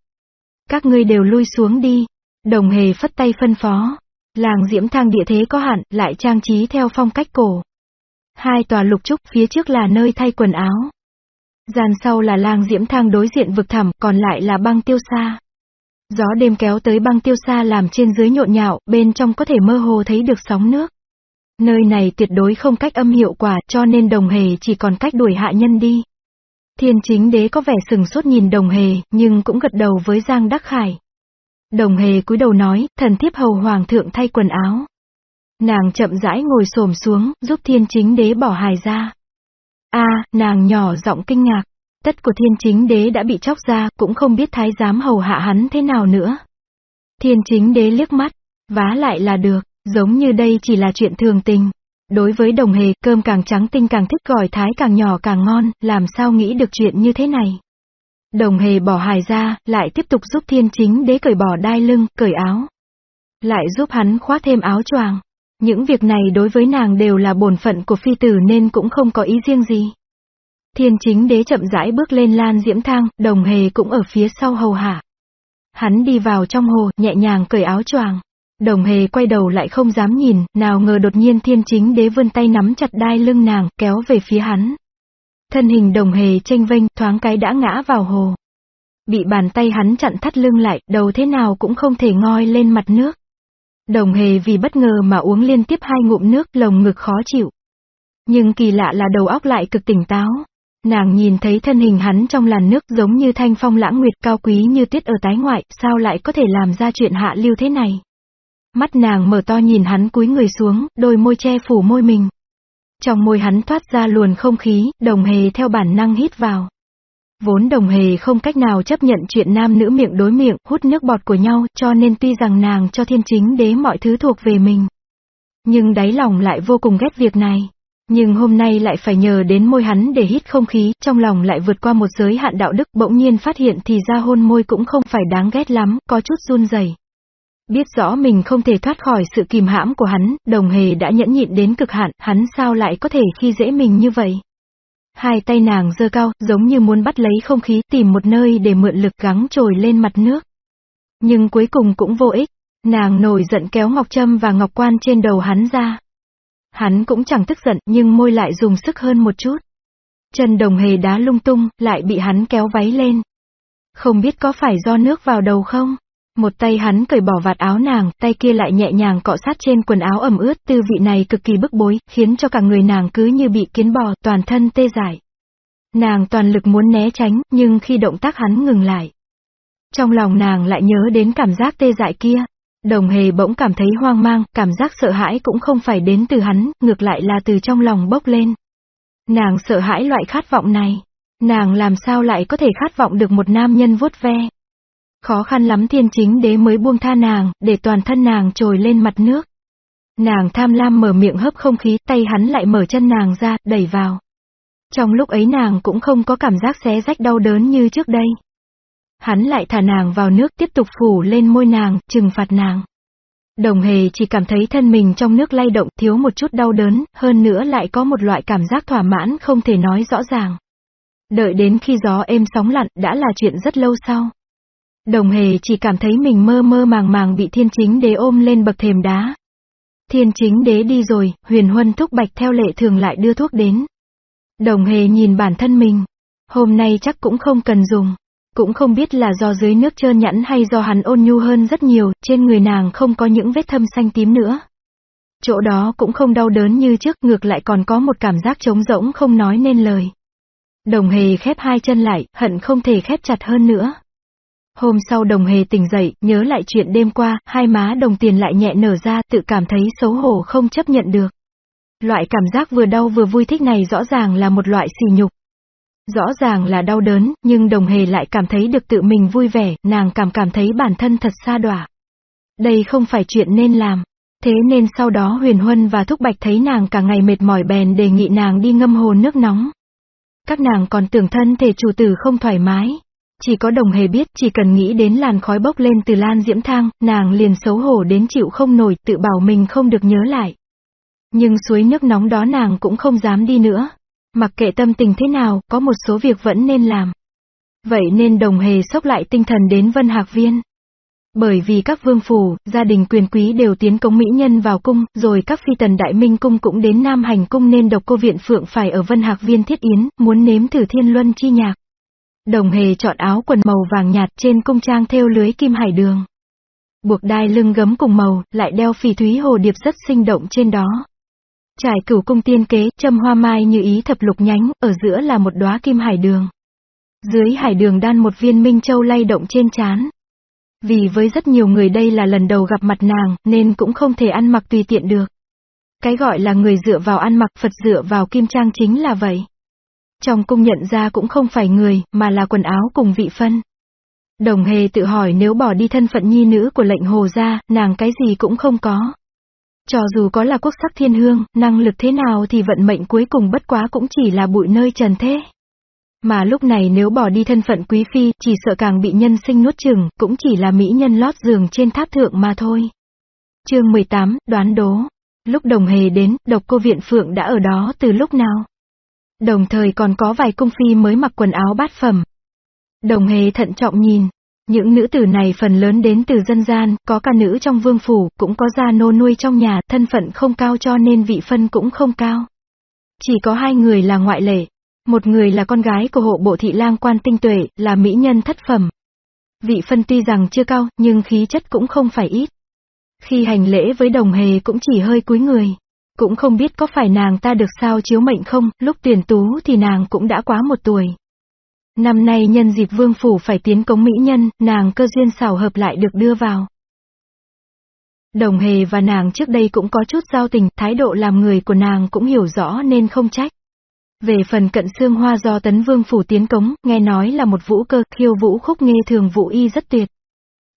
Speaker 1: Các ngươi đều lui xuống đi. Đồng hề phất tay phân phó. Làng diễm thang địa thế có hạn, lại trang trí theo phong cách cổ. Hai tòa lục trúc phía trước là nơi thay quần áo. Gian sau là lang diễm thang đối diện vực thẳm, còn lại là băng tiêu xa. Gió đêm kéo tới băng tiêu xa làm trên dưới nhộn nhạo, bên trong có thể mơ hồ thấy được sóng nước. Nơi này tuyệt đối không cách âm hiệu quả cho nên đồng hề chỉ còn cách đuổi hạ nhân đi. Thiên chính đế có vẻ sừng sốt nhìn đồng hề, nhưng cũng gật đầu với Giang Đắc Khải. Đồng hề cúi đầu nói, thần thiếp hầu hoàng thượng thay quần áo. Nàng chậm rãi ngồi xổm xuống, giúp thiên chính đế bỏ hài ra a nàng nhỏ giọng kinh ngạc. Tất của thiên chính đế đã bị chóc ra, cũng không biết thái giám hầu hạ hắn thế nào nữa. Thiên chính đế liếc mắt, vá lại là được, giống như đây chỉ là chuyện thường tình. Đối với đồng hề, cơm càng trắng tinh càng thích gỏi thái càng nhỏ càng ngon, làm sao nghĩ được chuyện như thế này. Đồng hề bỏ hài ra, lại tiếp tục giúp thiên chính đế cởi bỏ đai lưng, cởi áo. Lại giúp hắn khoác thêm áo choàng. Những việc này đối với nàng đều là bổn phận của phi tử nên cũng không có ý riêng gì. Thiên chính đế chậm rãi bước lên lan diễm thang, đồng hề cũng ở phía sau hầu hạ. Hắn đi vào trong hồ, nhẹ nhàng cởi áo choàng. Đồng hề quay đầu lại không dám nhìn, nào ngờ đột nhiên thiên chính đế vươn tay nắm chặt đai lưng nàng, kéo về phía hắn. Thân hình đồng hề tranh vênh, thoáng cái đã ngã vào hồ. Bị bàn tay hắn chặn thắt lưng lại, đầu thế nào cũng không thể ngoi lên mặt nước. Đồng hề vì bất ngờ mà uống liên tiếp hai ngụm nước, lồng ngực khó chịu. Nhưng kỳ lạ là đầu óc lại cực tỉnh táo. Nàng nhìn thấy thân hình hắn trong làn nước giống như thanh phong lãng nguyệt cao quý như tuyết ở tái ngoại, sao lại có thể làm ra chuyện hạ lưu thế này. Mắt nàng mở to nhìn hắn cúi người xuống, đôi môi che phủ môi mình. Trong môi hắn thoát ra luồn không khí, đồng hề theo bản năng hít vào. Vốn đồng hề không cách nào chấp nhận chuyện nam nữ miệng đối miệng, hút nước bọt của nhau, cho nên tuy rằng nàng cho thiên chính đế mọi thứ thuộc về mình. Nhưng đáy lòng lại vô cùng ghét việc này. Nhưng hôm nay lại phải nhờ đến môi hắn để hít không khí, trong lòng lại vượt qua một giới hạn đạo đức bỗng nhiên phát hiện thì ra hôn môi cũng không phải đáng ghét lắm, có chút run rẩy. Biết rõ mình không thể thoát khỏi sự kìm hãm của hắn, đồng hề đã nhẫn nhịn đến cực hạn, hắn sao lại có thể khi dễ mình như vậy. Hai tay nàng dơ cao, giống như muốn bắt lấy không khí tìm một nơi để mượn lực gắng trồi lên mặt nước. Nhưng cuối cùng cũng vô ích, nàng nổi giận kéo ngọc trâm và ngọc quan trên đầu hắn ra. Hắn cũng chẳng tức giận nhưng môi lại dùng sức hơn một chút. Chân đồng hề đá lung tung, lại bị hắn kéo váy lên. Không biết có phải do nước vào đầu không? Một tay hắn cởi bỏ vạt áo nàng, tay kia lại nhẹ nhàng cọ sát trên quần áo ẩm ướt, tư vị này cực kỳ bức bối, khiến cho cả người nàng cứ như bị kiến bò, toàn thân tê dại. Nàng toàn lực muốn né tránh, nhưng khi động tác hắn ngừng lại. Trong lòng nàng lại nhớ đến cảm giác tê dại kia. Đồng hề bỗng cảm thấy hoang mang, cảm giác sợ hãi cũng không phải đến từ hắn, ngược lại là từ trong lòng bốc lên. Nàng sợ hãi loại khát vọng này. Nàng làm sao lại có thể khát vọng được một nam nhân vuốt ve. Khó khăn lắm thiên chính đế mới buông tha nàng, để toàn thân nàng trồi lên mặt nước. Nàng tham lam mở miệng hấp không khí, tay hắn lại mở chân nàng ra, đẩy vào. Trong lúc ấy nàng cũng không có cảm giác xé rách đau đớn như trước đây. Hắn lại thả nàng vào nước tiếp tục phủ lên môi nàng, trừng phạt nàng. Đồng hề chỉ cảm thấy thân mình trong nước lay động thiếu một chút đau đớn, hơn nữa lại có một loại cảm giác thỏa mãn không thể nói rõ ràng. Đợi đến khi gió êm sóng lặn đã là chuyện rất lâu sau. Đồng hề chỉ cảm thấy mình mơ mơ màng màng bị thiên chính đế ôm lên bậc thềm đá. Thiên chính đế đi rồi, huyền huân thúc bạch theo lệ thường lại đưa thuốc đến. Đồng hề nhìn bản thân mình. Hôm nay chắc cũng không cần dùng. Cũng không biết là do dưới nước trơn nhẵn hay do hắn ôn nhu hơn rất nhiều, trên người nàng không có những vết thâm xanh tím nữa. Chỗ đó cũng không đau đớn như trước, ngược lại còn có một cảm giác trống rỗng không nói nên lời. Đồng hề khép hai chân lại, hận không thể khép chặt hơn nữa. Hôm sau đồng hề tỉnh dậy, nhớ lại chuyện đêm qua, hai má đồng tiền lại nhẹ nở ra, tự cảm thấy xấu hổ không chấp nhận được. Loại cảm giác vừa đau vừa vui thích này rõ ràng là một loại xỉ nhục. Rõ ràng là đau đớn, nhưng đồng hề lại cảm thấy được tự mình vui vẻ, nàng cảm cảm thấy bản thân thật xa đọa. Đây không phải chuyện nên làm. Thế nên sau đó Huyền Huân và Thúc Bạch thấy nàng cả ngày mệt mỏi bèn đề nghị nàng đi ngâm hồ nước nóng. Các nàng còn tưởng thân thể chủ tử không thoải mái. Chỉ có đồng hề biết chỉ cần nghĩ đến làn khói bốc lên từ lan diễm thang, nàng liền xấu hổ đến chịu không nổi, tự bảo mình không được nhớ lại. Nhưng suối nước nóng đó nàng cũng không dám đi nữa. Mặc kệ tâm tình thế nào, có một số việc vẫn nên làm. Vậy nên đồng hề sốc lại tinh thần đến Vân Hạc Viên. Bởi vì các vương phủ, gia đình quyền quý đều tiến cống mỹ nhân vào cung, rồi các phi tần đại minh cung cũng đến Nam Hành cung nên độc cô viện phượng phải ở Vân Hạc Viên thiết yến, muốn nếm thử thiên luân chi nhạc. Đồng hề chọn áo quần màu vàng nhạt trên cung trang thêu lưới kim hải đường. Buộc đai lưng gấm cùng màu, lại đeo phỉ thúy hồ điệp rất sinh động trên đó. Trải cửu cung tiên kế, châm hoa mai như ý thập lục nhánh, ở giữa là một đóa kim hải đường. Dưới hải đường đan một viên minh châu lay động trên chán. Vì với rất nhiều người đây là lần đầu gặp mặt nàng, nên cũng không thể ăn mặc tùy tiện được. Cái gọi là người dựa vào ăn mặc Phật dựa vào kim trang chính là vậy. Trong cung nhận ra cũng không phải người, mà là quần áo cùng vị phân. Đồng hề tự hỏi nếu bỏ đi thân phận nhi nữ của lệnh hồ ra, nàng cái gì cũng không có. Cho dù có là quốc sắc thiên hương, năng lực thế nào thì vận mệnh cuối cùng bất quá cũng chỉ là bụi nơi trần thế. Mà lúc này nếu bỏ đi thân phận quý phi, chỉ sợ càng bị nhân sinh nuốt chừng, cũng chỉ là mỹ nhân lót giường trên tháp thượng mà thôi. chương 18, đoán đố. Lúc đồng hề đến, độc cô viện phượng đã ở đó từ lúc nào? Đồng thời còn có vài cung phi mới mặc quần áo bát phẩm. Đồng hề thận trọng nhìn. Những nữ tử này phần lớn đến từ dân gian, có cả nữ trong vương phủ, cũng có gia nô nuôi trong nhà, thân phận không cao cho nên vị phân cũng không cao. Chỉ có hai người là ngoại lệ. Một người là con gái của hộ bộ thị lang quan tinh tuệ, là mỹ nhân thất phẩm. Vị phân tuy rằng chưa cao, nhưng khí chất cũng không phải ít. Khi hành lễ với đồng hề cũng chỉ hơi cúi người. Cũng không biết có phải nàng ta được sao chiếu mệnh không, lúc tuyển tú thì nàng cũng đã quá một tuổi. Năm nay nhân dịp vương phủ phải tiến cống mỹ nhân, nàng cơ duyên xảo hợp lại được đưa vào. Đồng hề và nàng trước đây cũng có chút giao tình, thái độ làm người của nàng cũng hiểu rõ nên không trách. Về phần cận xương hoa do tấn vương phủ tiến cống, nghe nói là một vũ cơ, khiêu vũ khúc nghe thường vũ y rất tuyệt.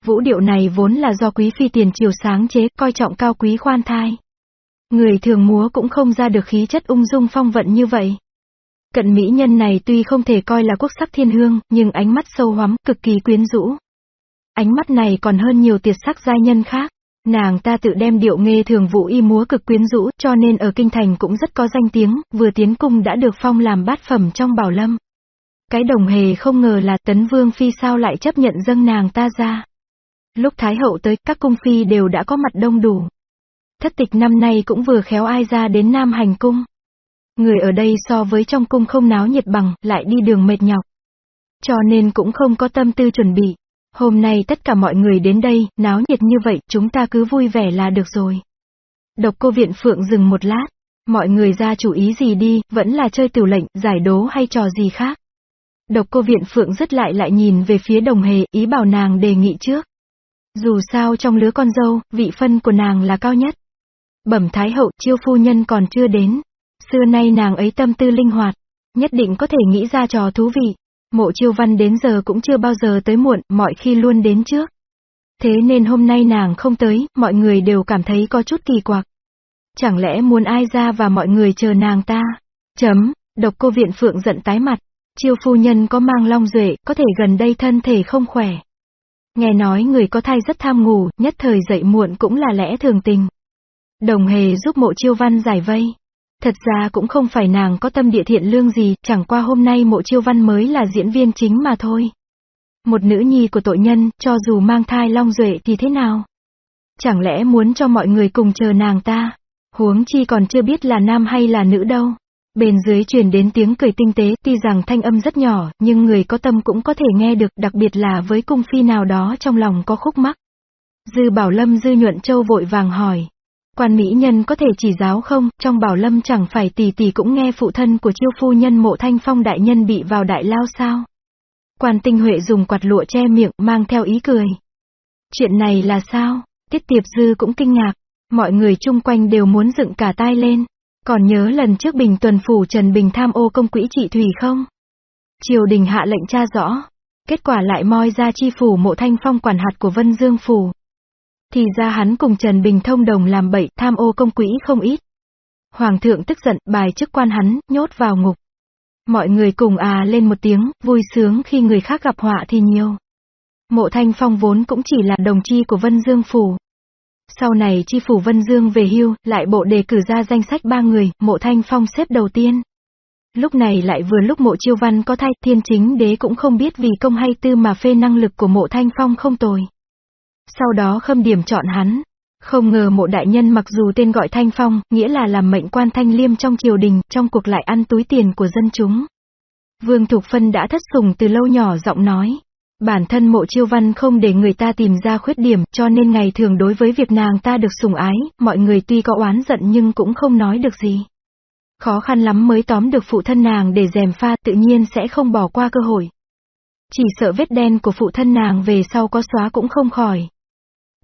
Speaker 1: Vũ điệu này vốn là do quý phi tiền triều sáng chế, coi trọng cao quý khoan thai. Người thường múa cũng không ra được khí chất ung dung phong vận như vậy. Cận mỹ nhân này tuy không thể coi là quốc sắc thiên hương, nhưng ánh mắt sâu hoắm, cực kỳ quyến rũ. Ánh mắt này còn hơn nhiều tiệt sắc giai nhân khác. Nàng ta tự đem điệu nghe thường vũ y múa cực quyến rũ, cho nên ở kinh thành cũng rất có danh tiếng, vừa tiến cung đã được phong làm bát phẩm trong bảo lâm. Cái đồng hề không ngờ là tấn vương phi sao lại chấp nhận dâng nàng ta ra. Lúc Thái hậu tới, các cung phi đều đã có mặt đông đủ. Thất tịch năm nay cũng vừa khéo ai ra đến Nam Hành Cung. Người ở đây so với trong cung không náo nhiệt bằng, lại đi đường mệt nhọc. Cho nên cũng không có tâm tư chuẩn bị. Hôm nay tất cả mọi người đến đây, náo nhiệt như vậy, chúng ta cứ vui vẻ là được rồi. Độc cô viện phượng dừng một lát. Mọi người ra chủ ý gì đi, vẫn là chơi tiểu lệnh, giải đố hay trò gì khác. Độc cô viện phượng rất lại lại nhìn về phía đồng hề, ý bảo nàng đề nghị trước. Dù sao trong lứa con dâu, vị phân của nàng là cao nhất. Bẩm Thái Hậu, chiêu phu nhân còn chưa đến. Xưa nay nàng ấy tâm tư linh hoạt, nhất định có thể nghĩ ra trò thú vị. Mộ chiêu văn đến giờ cũng chưa bao giờ tới muộn, mọi khi luôn đến trước. Thế nên hôm nay nàng không tới, mọi người đều cảm thấy có chút kỳ quặc. Chẳng lẽ muốn ai ra và mọi người chờ nàng ta? Chấm, độc cô viện phượng giận tái mặt. Chiêu phu nhân có mang long duệ, có thể gần đây thân thể không khỏe. Nghe nói người có thai rất tham ngủ, nhất thời dậy muộn cũng là lẽ thường tình. Đồng hề giúp mộ chiêu văn giải vây. Thật ra cũng không phải nàng có tâm địa thiện lương gì, chẳng qua hôm nay mộ chiêu văn mới là diễn viên chính mà thôi. Một nữ nhi của tội nhân, cho dù mang thai long duệ thì thế nào? Chẳng lẽ muốn cho mọi người cùng chờ nàng ta? Huống chi còn chưa biết là nam hay là nữ đâu. Bên dưới truyền đến tiếng cười tinh tế, tuy rằng thanh âm rất nhỏ, nhưng người có tâm cũng có thể nghe được, đặc biệt là với cung phi nào đó trong lòng có khúc mắc. Dư Bảo Lâm Dư Nhuận Châu vội vàng hỏi, Quan mỹ nhân có thể chỉ giáo không, trong bảo lâm chẳng phải tỷ tỷ cũng nghe phụ thân của chiêu phu nhân mộ thanh phong đại nhân bị vào đại lao sao. Quan tinh huệ dùng quạt lụa che miệng, mang theo ý cười. Chuyện này là sao? Tiết tiệp dư cũng kinh ngạc. Mọi người chung quanh đều muốn dựng cả tai lên. Còn nhớ lần trước bình tuần phủ Trần Bình tham ô công quỹ trị thủy không? Triều đình hạ lệnh tra rõ. Kết quả lại moi ra chi phủ mộ thanh phong quản hạt của Vân Dương Phủ. Thì ra hắn cùng Trần Bình thông đồng làm bậy, tham ô công quỹ không ít. Hoàng thượng tức giận, bài chức quan hắn, nhốt vào ngục. Mọi người cùng à lên một tiếng, vui sướng khi người khác gặp họa thì nhiều. Mộ Thanh Phong vốn cũng chỉ là đồng chi của Vân Dương Phủ. Sau này chi phủ Vân Dương về hưu, lại bộ đề cử ra danh sách ba người, mộ Thanh Phong xếp đầu tiên. Lúc này lại vừa lúc mộ chiêu văn có thai, thiên chính đế cũng không biết vì công hay tư mà phê năng lực của mộ Thanh Phong không tồi sau đó khâm điểm chọn hắn. Không ngờ mộ đại nhân mặc dù tên gọi Thanh Phong, nghĩa là làm mệnh quan thanh liêm trong triều đình, trong cuộc lại ăn túi tiền của dân chúng. Vương Thục Phân đã thất sùng từ lâu nhỏ giọng nói. Bản thân mộ chiêu văn không để người ta tìm ra khuyết điểm, cho nên ngày thường đối với việc nàng ta được sùng ái, mọi người tuy có oán giận nhưng cũng không nói được gì. Khó khăn lắm mới tóm được phụ thân nàng để dèm pha, tự nhiên sẽ không bỏ qua cơ hội. Chỉ sợ vết đen của phụ thân nàng về sau có xóa cũng không khỏi.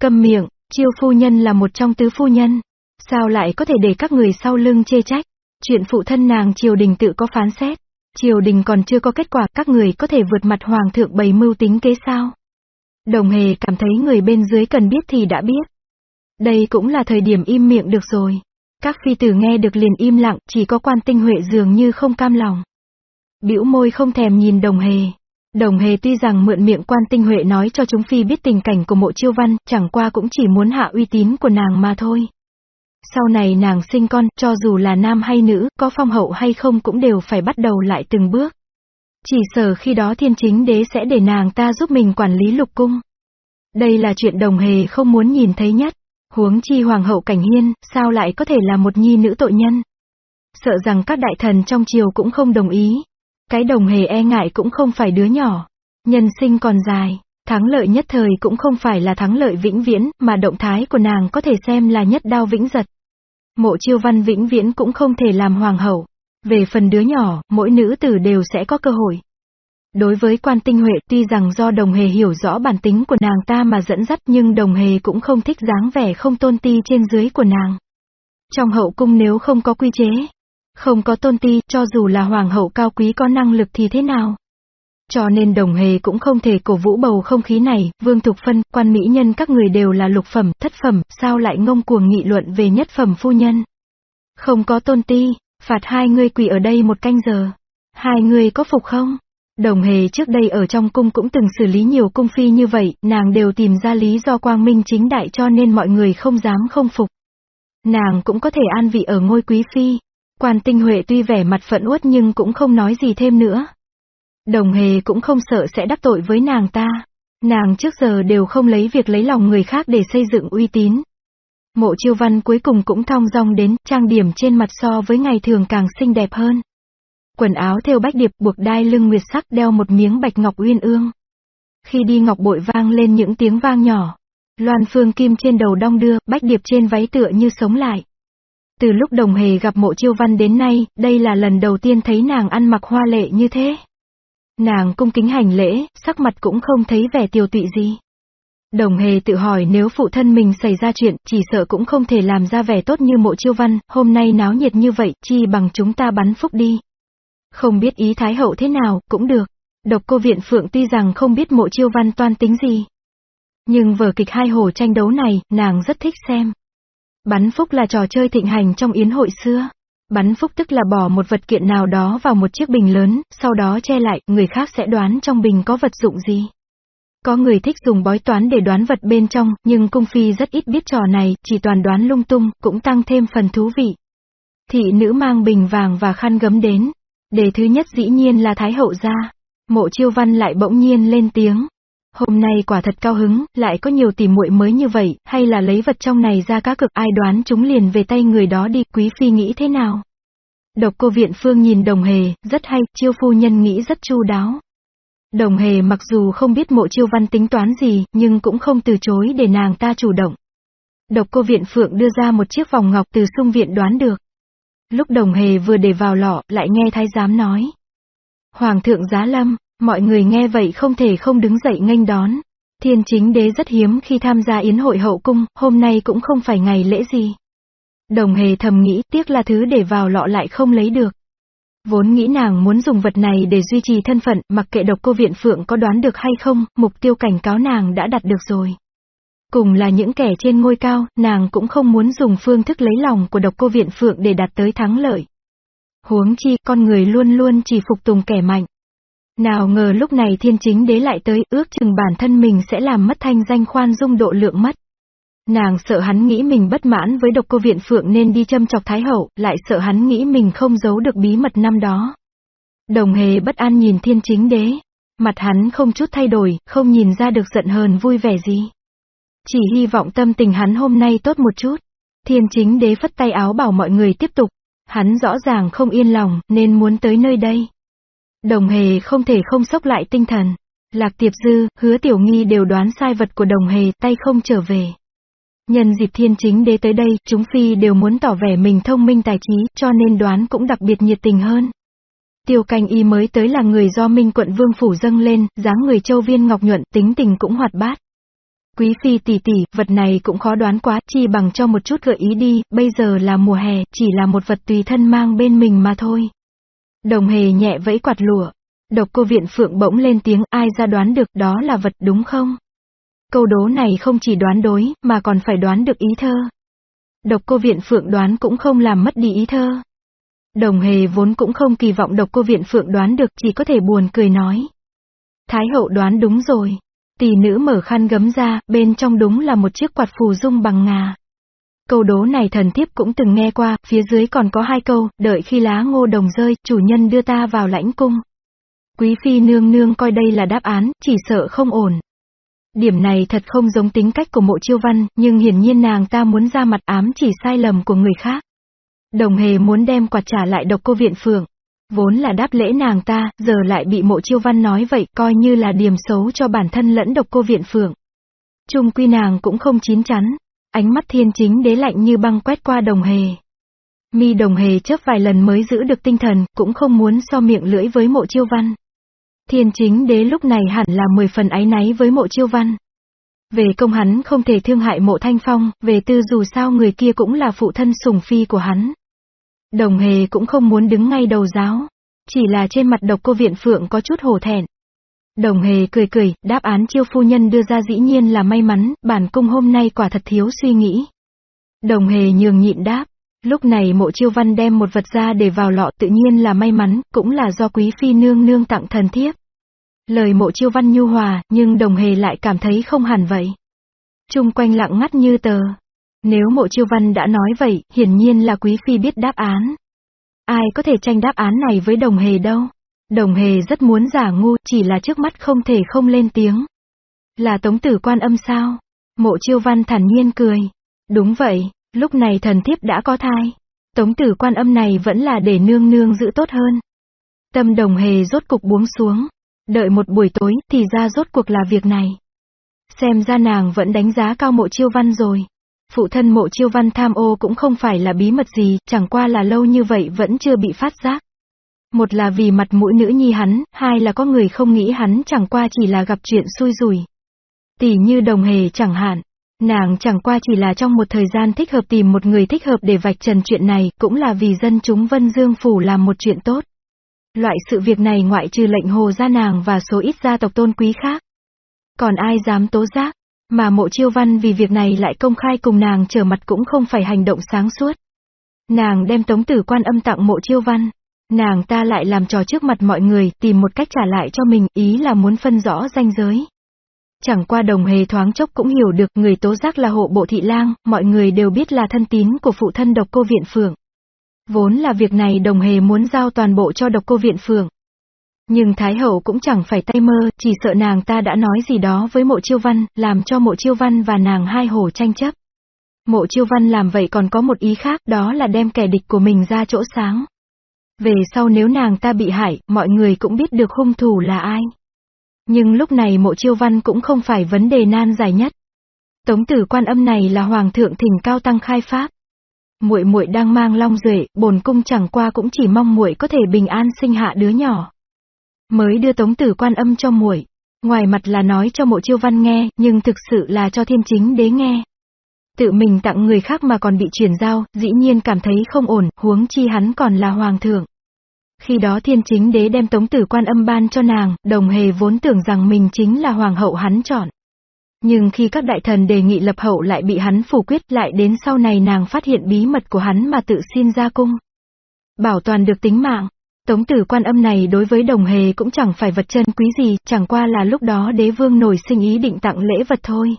Speaker 1: Cầm miệng, chiêu phu nhân là một trong tứ phu nhân. Sao lại có thể để các người sau lưng chê trách? Chuyện phụ thân nàng triều đình tự có phán xét. Triều đình còn chưa có kết quả, các người có thể vượt mặt hoàng thượng bày mưu tính kế sao? Đồng hề cảm thấy người bên dưới cần biết thì đã biết. Đây cũng là thời điểm im miệng được rồi. Các phi tử nghe được liền im lặng, chỉ có quan tinh huệ dường như không cam lòng. bĩu môi không thèm nhìn đồng hề. Đồng hề tuy rằng mượn miệng quan tinh huệ nói cho chúng phi biết tình cảnh của mộ chiêu văn, chẳng qua cũng chỉ muốn hạ uy tín của nàng mà thôi. Sau này nàng sinh con, cho dù là nam hay nữ, có phong hậu hay không cũng đều phải bắt đầu lại từng bước. Chỉ sợ khi đó thiên chính đế sẽ để nàng ta giúp mình quản lý lục cung. Đây là chuyện đồng hề không muốn nhìn thấy nhất. Huống chi hoàng hậu cảnh hiên, sao lại có thể là một nhi nữ tội nhân? Sợ rằng các đại thần trong triều cũng không đồng ý. Cái đồng hề e ngại cũng không phải đứa nhỏ. Nhân sinh còn dài, thắng lợi nhất thời cũng không phải là thắng lợi vĩnh viễn, mà động thái của nàng có thể xem là nhất đao vĩnh giật. Mộ chiêu văn vĩnh viễn cũng không thể làm hoàng hậu. Về phần đứa nhỏ, mỗi nữ tử đều sẽ có cơ hội. Đối với quan tinh huệ tuy rằng do đồng hề hiểu rõ bản tính của nàng ta mà dẫn dắt nhưng đồng hề cũng không thích dáng vẻ không tôn ti trên dưới của nàng. Trong hậu cung nếu không có quy chế, không có tôn ti, cho dù là hoàng hậu cao quý có năng lực thì thế nào? Cho nên đồng hề cũng không thể cổ vũ bầu không khí này, vương thục phân, quan mỹ nhân các người đều là lục phẩm, thất phẩm, sao lại ngông cuồng nghị luận về nhất phẩm phu nhân? Không có tôn ti, phạt hai người quỳ ở đây một canh giờ. Hai người có phục không? Đồng hề trước đây ở trong cung cũng từng xử lý nhiều cung phi như vậy, nàng đều tìm ra lý do quang minh chính đại cho nên mọi người không dám không phục. Nàng cũng có thể an vị ở ngôi quý phi. Quan tinh huệ tuy vẻ mặt phận uất nhưng cũng không nói gì thêm nữa. Đồng hề cũng không sợ sẽ đắc tội với nàng ta. Nàng trước giờ đều không lấy việc lấy lòng người khác để xây dựng uy tín. Mộ chiêu văn cuối cùng cũng thong dong đến, trang điểm trên mặt so với ngày thường càng xinh đẹp hơn. Quần áo theo bách điệp buộc đai lưng nguyệt sắc đeo một miếng bạch ngọc uyên ương. Khi đi ngọc bội vang lên những tiếng vang nhỏ. Loan phương kim trên đầu đong đưa, bách điệp trên váy tựa như sống lại. Từ lúc đồng hề gặp mộ chiêu văn đến nay, đây là lần đầu tiên thấy nàng ăn mặc hoa lệ như thế. Nàng cung kính hành lễ, sắc mặt cũng không thấy vẻ tiều tụy gì. Đồng hề tự hỏi nếu phụ thân mình xảy ra chuyện, chỉ sợ cũng không thể làm ra vẻ tốt như mộ chiêu văn, hôm nay náo nhiệt như vậy, chi bằng chúng ta bắn phúc đi. Không biết ý Thái Hậu thế nào, cũng được. Độc cô viện phượng tuy rằng không biết mộ chiêu văn toan tính gì. Nhưng vở kịch hai hồ tranh đấu này, nàng rất thích xem. Bắn phúc là trò chơi thịnh hành trong yến hội xưa. Bắn phúc tức là bỏ một vật kiện nào đó vào một chiếc bình lớn, sau đó che lại, người khác sẽ đoán trong bình có vật dụng gì. Có người thích dùng bói toán để đoán vật bên trong, nhưng cung phi rất ít biết trò này, chỉ toàn đoán lung tung, cũng tăng thêm phần thú vị. Thị nữ mang bình vàng và khăn gấm đến. Đề thứ nhất dĩ nhiên là Thái Hậu ra. Mộ chiêu văn lại bỗng nhiên lên tiếng. Hôm nay quả thật cao hứng, lại có nhiều tỉ muội mới như vậy, hay là lấy vật trong này ra cá cực ai đoán chúng liền về tay người đó đi, quý phi nghĩ thế nào? Độc cô viện phương nhìn đồng hề, rất hay, chiêu phu nhân nghĩ rất chu đáo. Đồng hề mặc dù không biết mộ chiêu văn tính toán gì, nhưng cũng không từ chối để nàng ta chủ động. Độc cô viện phượng đưa ra một chiếc vòng ngọc từ sung viện đoán được. Lúc đồng hề vừa để vào lọ, lại nghe thái giám nói. Hoàng thượng giá lâm, mọi người nghe vậy không thể không đứng dậy nghênh đón. Thiên chính đế rất hiếm khi tham gia yến hội hậu cung, hôm nay cũng không phải ngày lễ gì. Đồng hề thầm nghĩ tiếc là thứ để vào lọ lại không lấy được. Vốn nghĩ nàng muốn dùng vật này để duy trì thân phận, mặc kệ độc cô viện phượng có đoán được hay không, mục tiêu cảnh cáo nàng đã đặt được rồi. Cùng là những kẻ trên ngôi cao, nàng cũng không muốn dùng phương thức lấy lòng của độc cô viện phượng để đạt tới thắng lợi. Huống chi, con người luôn luôn chỉ phục tùng kẻ mạnh. Nào ngờ lúc này thiên chính đế lại tới, ước chừng bản thân mình sẽ làm mất thanh danh khoan dung độ lượng mất. Nàng sợ hắn nghĩ mình bất mãn với độc cô viện phượng nên đi châm chọc thái hậu, lại sợ hắn nghĩ mình không giấu được bí mật năm đó. Đồng hề bất an nhìn thiên chính đế. Mặt hắn không chút thay đổi, không nhìn ra được giận hờn vui vẻ gì. Chỉ hy vọng tâm tình hắn hôm nay tốt một chút. Thiên chính đế phất tay áo bảo mọi người tiếp tục. Hắn rõ ràng không yên lòng, nên muốn tới nơi đây. Đồng hề không thể không sốc lại tinh thần. Lạc Tiệp Dư, hứa tiểu nghi đều đoán sai vật của đồng hề, tay không trở về. Nhân dịp thiên chính đế tới đây, chúng phi đều muốn tỏ vẻ mình thông minh tài trí, cho nên đoán cũng đặc biệt nhiệt tình hơn. Tiêu canh y mới tới là người do Minh quận Vương Phủ dâng lên, dáng người châu viên ngọc nhuận, tính tình cũng hoạt bát. Quý phi tỷ tỷ, vật này cũng khó đoán quá, chi bằng cho một chút gợi ý đi, bây giờ là mùa hè, chỉ là một vật tùy thân mang bên mình mà thôi. Đồng hề nhẹ vẫy quạt lụa. Độc cô viện phượng bỗng lên tiếng, ai ra đoán được đó là vật đúng không? Câu đố này không chỉ đoán đối, mà còn phải đoán được ý thơ. Độc cô viện phượng đoán cũng không làm mất đi ý thơ. Đồng hề vốn cũng không kỳ vọng độc cô viện phượng đoán được, chỉ có thể buồn cười nói. Thái hậu đoán đúng rồi. Tỷ nữ mở khăn gấm ra, bên trong đúng là một chiếc quạt phù dung bằng ngà. Câu đố này thần thiếp cũng từng nghe qua, phía dưới còn có hai câu, đợi khi lá ngô đồng rơi, chủ nhân đưa ta vào lãnh cung. Quý phi nương nương coi đây là đáp án, chỉ sợ không ổn. Điểm này thật không giống tính cách của mộ chiêu văn, nhưng hiển nhiên nàng ta muốn ra mặt ám chỉ sai lầm của người khác. Đồng hề muốn đem quạt trả lại độc cô viện phượng. Vốn là đáp lễ nàng ta, giờ lại bị mộ chiêu văn nói vậy, coi như là điểm xấu cho bản thân lẫn độc cô viện phượng. Trung quy nàng cũng không chín chắn. Ánh mắt thiên chính đế lạnh như băng quét qua đồng hề. Mi đồng hề chớp vài lần mới giữ được tinh thần, cũng không muốn so miệng lưỡi với mộ chiêu văn. Thiên chính đế lúc này hẳn là 10 phần áy náy với mộ chiêu văn. Về công hắn không thể thương hại mộ thanh phong, về tư dù sao người kia cũng là phụ thân sùng phi của hắn. Đồng hề cũng không muốn đứng ngay đầu giáo. Chỉ là trên mặt độc cô viện phượng có chút hổ thẹn. Đồng hề cười cười, đáp án chiêu phu nhân đưa ra dĩ nhiên là may mắn, bản cung hôm nay quả thật thiếu suy nghĩ. Đồng hề nhường nhịn đáp. Lúc này mộ chiêu văn đem một vật ra để vào lọ tự nhiên là may mắn, cũng là do quý phi nương nương tặng thần thiếp. Lời mộ chiêu văn nhu hòa, nhưng đồng hề lại cảm thấy không hẳn vậy. Trung quanh lặng ngắt như tờ. Nếu mộ chiêu văn đã nói vậy, hiển nhiên là quý phi biết đáp án. Ai có thể tranh đáp án này với đồng hề đâu. Đồng hề rất muốn giả ngu, chỉ là trước mắt không thể không lên tiếng. Là tống tử quan âm sao? Mộ chiêu văn thản nhiên cười. Đúng vậy, lúc này thần thiếp đã có thai. Tống tử quan âm này vẫn là để nương nương giữ tốt hơn. Tâm đồng hề rốt cục buông xuống. Đợi một buổi tối, thì ra rốt cuộc là việc này. Xem ra nàng vẫn đánh giá cao mộ chiêu văn rồi. Phụ thân mộ chiêu văn tham ô cũng không phải là bí mật gì, chẳng qua là lâu như vậy vẫn chưa bị phát giác. Một là vì mặt mũi nữ nhi hắn, hai là có người không nghĩ hắn chẳng qua chỉ là gặp chuyện xui rủi. Tỷ như đồng hề chẳng hạn. Nàng chẳng qua chỉ là trong một thời gian thích hợp tìm một người thích hợp để vạch trần chuyện này, cũng là vì dân chúng Vân Dương Phủ làm một chuyện tốt. Loại sự việc này ngoại trừ lệnh hồ gia nàng và số ít gia tộc tôn quý khác. Còn ai dám tố giác, mà mộ chiêu văn vì việc này lại công khai cùng nàng trở mặt cũng không phải hành động sáng suốt. Nàng đem tống tử quan âm tặng mộ chiêu văn. Nàng ta lại làm trò trước mặt mọi người, tìm một cách trả lại cho mình, ý là muốn phân rõ ranh giới. Chẳng qua đồng hề thoáng chốc cũng hiểu được người tố giác là hộ bộ thị lang, mọi người đều biết là thân tín của phụ thân độc cô viện phượng. Vốn là việc này đồng hề muốn giao toàn bộ cho độc cô viện phượng. Nhưng Thái Hậu cũng chẳng phải tay mơ, chỉ sợ nàng ta đã nói gì đó với mộ chiêu văn, làm cho mộ chiêu văn và nàng hai hồ tranh chấp. Mộ chiêu văn làm vậy còn có một ý khác, đó là đem kẻ địch của mình ra chỗ sáng. Về sau nếu nàng ta bị hại, mọi người cũng biết được hung thủ là ai. Nhưng lúc này mộ chiêu văn cũng không phải vấn đề nan giải nhất. Tống tử quan âm này là hoàng thượng thỉnh cao tăng khai pháp. Muội muội đang mang long duệ, bổn cung chẳng qua cũng chỉ mong muội có thể bình an sinh hạ đứa nhỏ. Mới đưa tống tử quan âm cho muội. Ngoài mặt là nói cho mộ chiêu văn nghe, nhưng thực sự là cho thiên chính đế nghe. Tự mình tặng người khác mà còn bị chuyển giao, dĩ nhiên cảm thấy không ổn, huống chi hắn còn là hoàng thượng. Khi đó thiên chính đế đem tống tử quan âm ban cho nàng, đồng hề vốn tưởng rằng mình chính là hoàng hậu hắn chọn. Nhưng khi các đại thần đề nghị lập hậu lại bị hắn phủ quyết lại đến sau này nàng phát hiện bí mật của hắn mà tự xin ra cung. Bảo toàn được tính mạng. Tống tử quan âm này đối với đồng hề cũng chẳng phải vật chân quý gì, chẳng qua là lúc đó đế vương nổi sinh ý định tặng lễ vật thôi.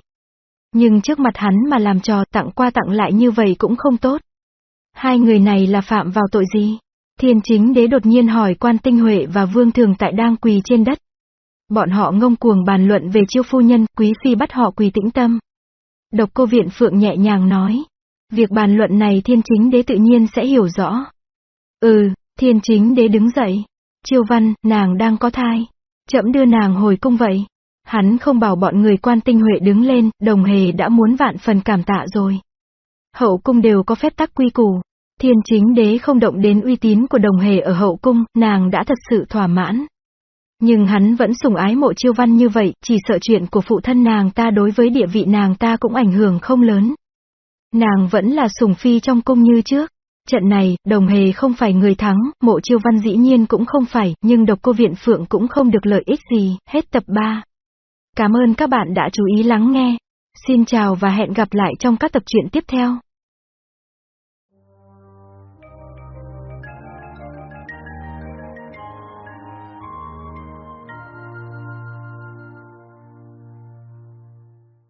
Speaker 1: Nhưng trước mặt hắn mà làm trò tặng qua tặng lại như vậy cũng không tốt. Hai người này là phạm vào tội gì? Thiên chính đế đột nhiên hỏi quan tinh huệ và vương thường tại đang quỳ trên đất. Bọn họ ngông cuồng bàn luận về chiêu phu nhân, quý phi bắt họ quỳ tĩnh tâm. Độc cô viện phượng nhẹ nhàng nói. Việc bàn luận này thiên chính đế tự nhiên sẽ hiểu rõ. Ừ, thiên chính đế đứng dậy. Chiêu văn, nàng đang có thai. Chậm đưa nàng hồi cung vậy. Hắn không bảo bọn người quan tinh huệ đứng lên, đồng hề đã muốn vạn phần cảm tạ rồi. Hậu cung đều có phép tắc quy củ. Thiên chính đế không động đến uy tín của đồng hề ở hậu cung, nàng đã thật sự thỏa mãn. Nhưng hắn vẫn sủng ái mộ chiêu văn như vậy, chỉ sợ chuyện của phụ thân nàng ta đối với địa vị nàng ta cũng ảnh hưởng không lớn. Nàng vẫn là sủng phi trong cung như trước. Trận này, đồng hề không phải người thắng, mộ chiêu văn dĩ nhiên cũng không phải, nhưng độc cô viện phượng cũng không được lợi ích gì, hết tập 3. Cảm ơn các bạn đã chú ý lắng nghe. Xin chào và hẹn gặp lại trong các tập truyện tiếp theo.